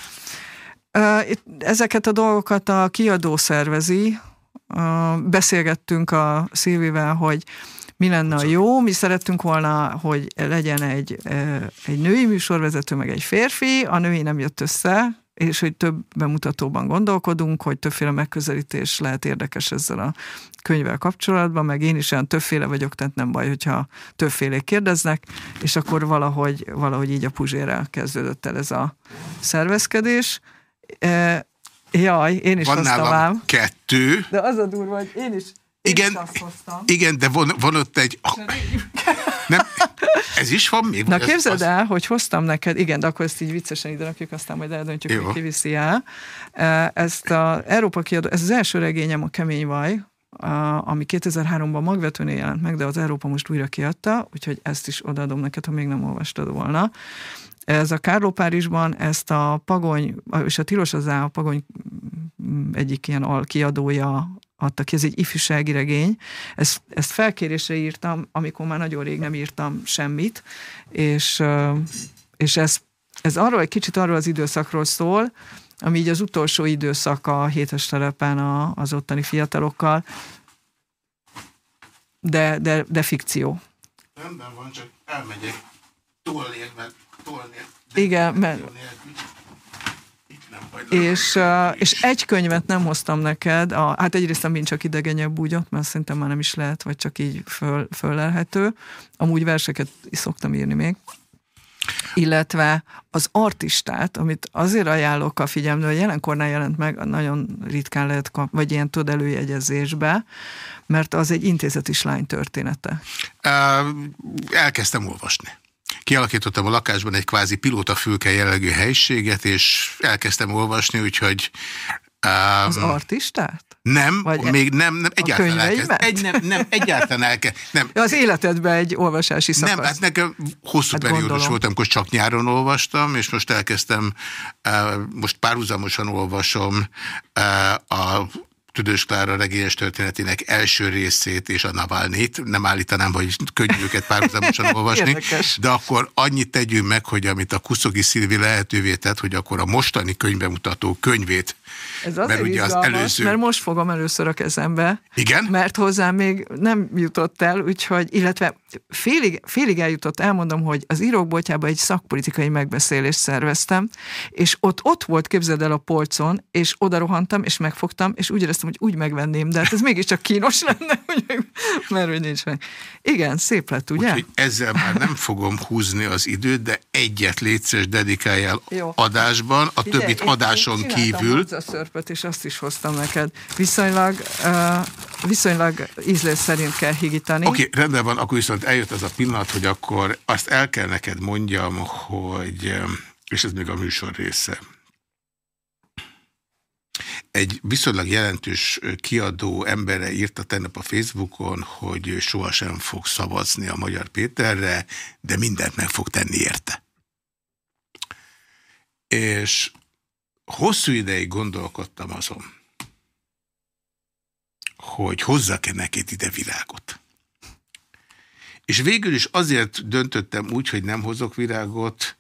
[SPEAKER 2] Ezeket a dolgokat a kiadó szervezi. Beszélgettünk a Szilvivel, hogy mi lenne a jó. Mi szerettünk volna, hogy legyen egy, egy női műsorvezető, meg egy férfi, a női nem jött össze, és hogy több bemutatóban gondolkodunk, hogy többféle megközelítés lehet érdekes ezzel a könyvvel kapcsolatban, meg én is olyan többféle vagyok, tehát nem baj, hogyha többféle kérdeznek, és akkor valahogy, valahogy így a Puzsérrel kezdődött el ez a szervezkedés. Jaj, én is
[SPEAKER 1] van
[SPEAKER 2] hoztam ám.
[SPEAKER 1] kettő.
[SPEAKER 2] De az a durva, hogy én is,
[SPEAKER 1] Igen, igen, de van, van ott egy... Nem, ez is van még?
[SPEAKER 2] Na képzeld
[SPEAKER 1] az-
[SPEAKER 2] el, hogy hoztam neked, igen, de akkor ezt így viccesen ide rakjuk, aztán majd eldöntjük,
[SPEAKER 1] Jó.
[SPEAKER 2] hogy kiviszi el. E, Ezt a Európa kiadó, ez az első regényem, a Kemény Vaj, ami 2003-ban magvetőnél jelent meg, de az Európa most újra kiadta, úgyhogy ezt is odaadom neked, ha még nem olvastad volna. Ez a Kárló Párizsban ezt a Pagony, és a Tilos az a Pagony mm, egyik ilyen alkiadója adta ki, ez egy ifjúsági regény. Ezt, ezt felkérésre írtam, amikor már nagyon rég nem írtam semmit, és, és ez, ez arról egy kicsit arról az időszakról szól, ami így az utolsó időszak a hétes telepen a, az ottani fiatalokkal, de, de, de fikció.
[SPEAKER 1] Rendben van, csak elmegyek tolnél, mert tolnél.
[SPEAKER 2] Igen, mert. És, és egy könyvet nem hoztam neked, a, hát egyrészt Mind csak idegenyebb búgyot, mert szerintem már nem is lehet, vagy csak így föl, föllelhető. Amúgy verseket is szoktam írni még. Illetve az artistát, amit azért ajánlok a figyelmre, hogy jelenkornál jelent meg, nagyon ritkán lehet kap, vagy ilyen tud előjegyezésbe, mert az egy intézetislány története.
[SPEAKER 1] Ö, Elkezdtem olvasni. Kialakítottam a lakásban egy kvázi pilótafülke jellegű helyiséget, és elkezdtem olvasni, úgyhogy
[SPEAKER 2] Az
[SPEAKER 1] um,
[SPEAKER 2] artistát?
[SPEAKER 1] nem,
[SPEAKER 2] Vagy
[SPEAKER 1] még nem, nem egyáltalán elkezd, egy, nem, nem, egyáltalán elkezd, nem,
[SPEAKER 2] az életedben egy olvasási szakasz.
[SPEAKER 1] Nem, hát nekem hosszú
[SPEAKER 2] Hát
[SPEAKER 1] periódus
[SPEAKER 2] gondolom.
[SPEAKER 1] volt, amikor csak nyáron olvastam, és most elkezdtem, eh, most párhuzamosan olvasom eh, a Tüdős Klára regényes történetének első részét és a Navalnyit. Nem állítanám, hogy könnyű őket párhuzamosan olvasni,
[SPEAKER 2] Érdekes.
[SPEAKER 1] de akkor annyit tegyünk meg, hogy amit a Kuszogi Szilvi lehetővé tett, hogy akkor a mostani könyvemutató könyvét,
[SPEAKER 2] Ez azért
[SPEAKER 1] mert ugye az
[SPEAKER 2] izgalmas,
[SPEAKER 1] előző...
[SPEAKER 2] mert most fogom először a kezembe.
[SPEAKER 1] Igen?
[SPEAKER 2] Mert hozzám még nem jutott el, úgyhogy, illetve félig, félig eljutott, elmondom, hogy az írókboltjában egy szakpolitikai megbeszélést szerveztem, és ott ott volt, képzeld el a polcon, és oda rohantam, és megfogtam, és úgy éreztem, hogy úgy megvenném, de hát ez mégiscsak kínos lenne, mert hogy nincs meg. Igen, szép lett, ugye?
[SPEAKER 1] Úgyhogy ezzel már nem fogom húzni az időt, de egyet létszeres dedikáljál
[SPEAKER 2] Jó.
[SPEAKER 1] adásban, a
[SPEAKER 2] Figyelj,
[SPEAKER 1] többit
[SPEAKER 2] én-
[SPEAKER 1] adáson
[SPEAKER 2] én csináltam
[SPEAKER 1] kívül.
[SPEAKER 2] szörpöt, és azt is hoztam neked. Viszonylag, uh, viszonylag ízlés szerint kell higítani.
[SPEAKER 1] Oké, okay, rendben van, akkor viszont eljött az a pillanat, hogy akkor azt el kell neked mondjam, hogy, és ez még a műsor része, egy viszonylag jelentős kiadó embere írta tegnap a Facebookon, hogy sohasem fog szavazni a Magyar Péterre, de mindent meg fog tenni érte. És hosszú ideig gondolkodtam azon, hogy hozzak-e neked ide virágot. És végül is azért döntöttem úgy, hogy nem hozok virágot,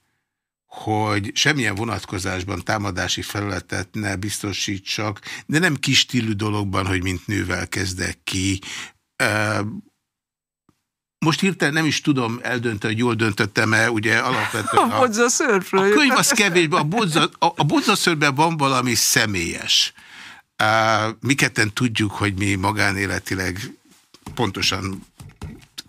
[SPEAKER 1] hogy semmilyen vonatkozásban támadási felületet ne biztosítsak, de nem kis stílű dologban, hogy mint nővel kezdek ki. Most hirtelen nem is tudom eldönteni, hogy jól döntöttem-e, ugye alapvetően
[SPEAKER 2] A bodza szörfről.
[SPEAKER 1] a könyv az kevés, a, bodza, a, a bodzaszörben van valami személyes. Uh, mi ketten tudjuk, hogy mi magánéletileg pontosan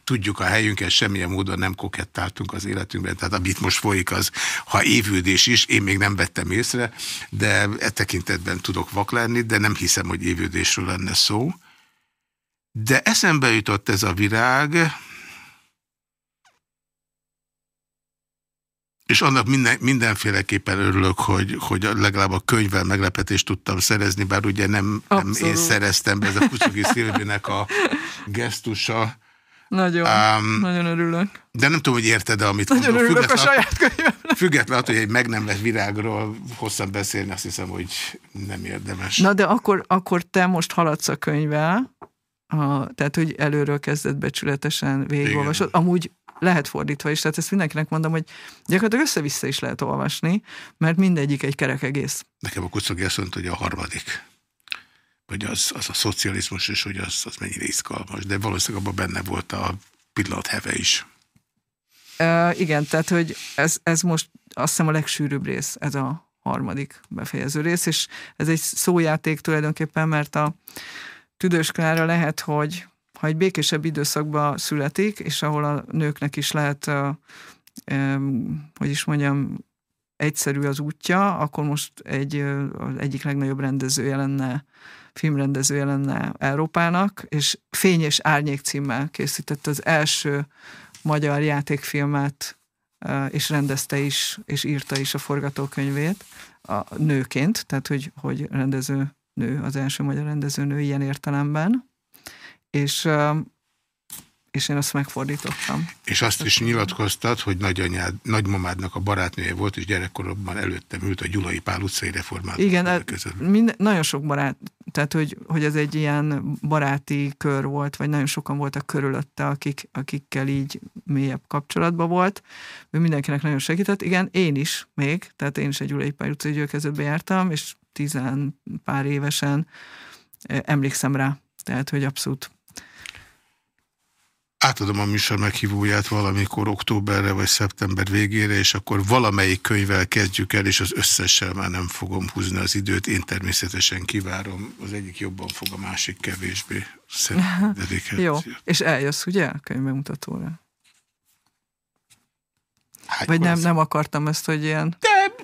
[SPEAKER 1] tudjuk a helyünket, semmilyen módon nem kokettáltunk az életünkben, tehát amit most folyik az, ha évődés is, én még nem vettem észre, de e tekintetben tudok vak lenni, de nem hiszem, hogy évődésről lenne szó. De eszembe jutott ez a virág, és annak minden, mindenféleképpen örülök, hogy, hogy legalább a könyvvel meglepetést tudtam szerezni, bár ugye nem, nem én szereztem be, ez a Kuszogi Szilvinek a gesztusa.
[SPEAKER 2] Nagyon,
[SPEAKER 1] Um,
[SPEAKER 2] nagyon örülök.
[SPEAKER 1] De nem tudom, hogy érted-e, amit
[SPEAKER 2] Nagyon
[SPEAKER 1] mondok.
[SPEAKER 2] örülök a saját könyvemnek.
[SPEAKER 1] Független attól, hogy egy meg nem vett virágról hosszan beszélni, azt hiszem, hogy nem érdemes.
[SPEAKER 2] Na de akkor, akkor te most haladsz a könyvvel, a, tehát hogy előről kezded becsületesen végigolvasod. Amúgy lehet fordítva is, tehát ezt mindenkinek mondom, hogy gyakorlatilag össze-vissza is lehet olvasni, mert mindegyik egy kerek egész.
[SPEAKER 1] Nekem a Kuszogi azt mondta, hogy a harmadik. Hogy az, az a szocializmus, és hogy az, az mennyire izgalmas. De valószínűleg abban benne volt a pillanat heve is.
[SPEAKER 2] Uh, igen, tehát hogy ez, ez most azt hiszem a legsűrűbb rész, ez a harmadik befejező rész, és ez egy szójáték tulajdonképpen, mert a Tüdős Klára lehet, hogy ha egy békésebb időszakban születik, és ahol a nőknek is lehet, hogy is mondjam, egyszerű az útja, akkor most egy, az egyik legnagyobb rendezője lenne, filmrendezője lenne Európának, és Fény és Árnyék címmel készített az első magyar játékfilmet, és rendezte is, és írta is a forgatókönyvét a nőként, tehát hogy, hogy rendező nő, az első magyar rendező nő ilyen értelemben. És és én azt megfordítottam.
[SPEAKER 1] És azt is nyilatkoztat, hogy nagyanyád, nagymamádnak a barátnője volt, és gyerekkoromban előttem ült a Gyulai Pál utcai reformát.
[SPEAKER 2] Igen, hát minden, nagyon sok barát, tehát hogy, hogy ez egy ilyen baráti kör volt, vagy nagyon sokan voltak körülötte, akik, akikkel így mélyebb kapcsolatban volt. Ő mindenkinek nagyon segített. Igen, én is még, tehát én is egy Gyulai Pál utcai gyülekezetbe jártam, és tizen pár évesen eh, emlékszem rá. Tehát, hogy abszolút
[SPEAKER 1] átadom a műsor meghívóját valamikor októberre vagy szeptember végére, és akkor valamelyik könyvvel kezdjük el, és az összessel már nem fogom húzni az időt. Én természetesen kivárom, az egyik jobban fog, a másik kevésbé.
[SPEAKER 2] Jó, és eljössz ugye a könyvbemutatóra? Hát, vagy nem, nem akartam ezt, hogy ilyen...
[SPEAKER 1] De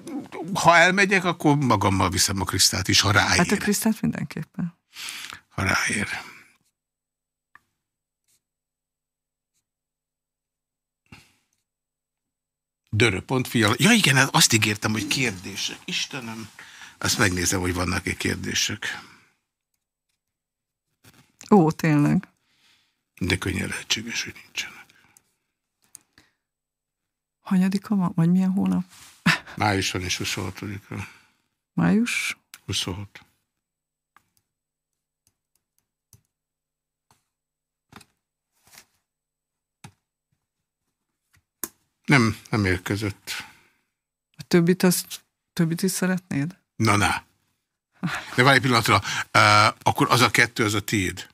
[SPEAKER 1] ha elmegyek, akkor magammal viszem a Krisztát is, ha ráér.
[SPEAKER 2] Hát a Krisztát mindenképpen.
[SPEAKER 1] Ha ráér. Dörö.fiala. Ja igen, hát azt ígértem, hogy kérdések. Istenem, azt megnézem, hogy vannak-e kérdések.
[SPEAKER 2] Ó, tényleg.
[SPEAKER 1] De könnyen lehetséges, hogy nincsenek.
[SPEAKER 2] Hanyadika van? Vagy milyen hónap?
[SPEAKER 1] Május van és 26-a.
[SPEAKER 2] Május?
[SPEAKER 1] 26. Nem, nem érkezett.
[SPEAKER 2] A többit, azt, többit is szeretnéd?
[SPEAKER 1] Na, na. De várj egy pillanatra, uh, akkor az a kettő, az a tiéd.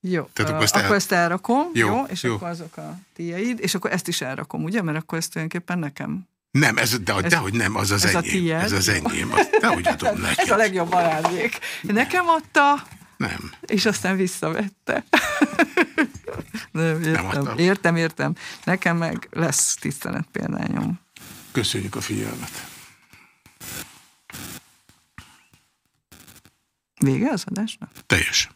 [SPEAKER 2] Jó, Tehát akkor, ezt, el... akkor ezt elrakom, jó, jó és jó. akkor azok a tiéd, és akkor ezt is elrakom, ugye? Mert akkor ezt tulajdonképpen nekem.
[SPEAKER 1] Nem, ez, de, ez, dehogy nem, az az ez enyém. A tiéd. Ez az enyém, az, dehogy adom neked.
[SPEAKER 2] Ez a legjobb ajándék. Nekem adta,
[SPEAKER 1] nem.
[SPEAKER 2] És aztán visszavette. Nem, értem, Nem értem, értem. Nekem meg lesz tisztelet példányom.
[SPEAKER 1] Köszönjük a figyelmet.
[SPEAKER 2] Vége az adásnak?
[SPEAKER 1] Teljes.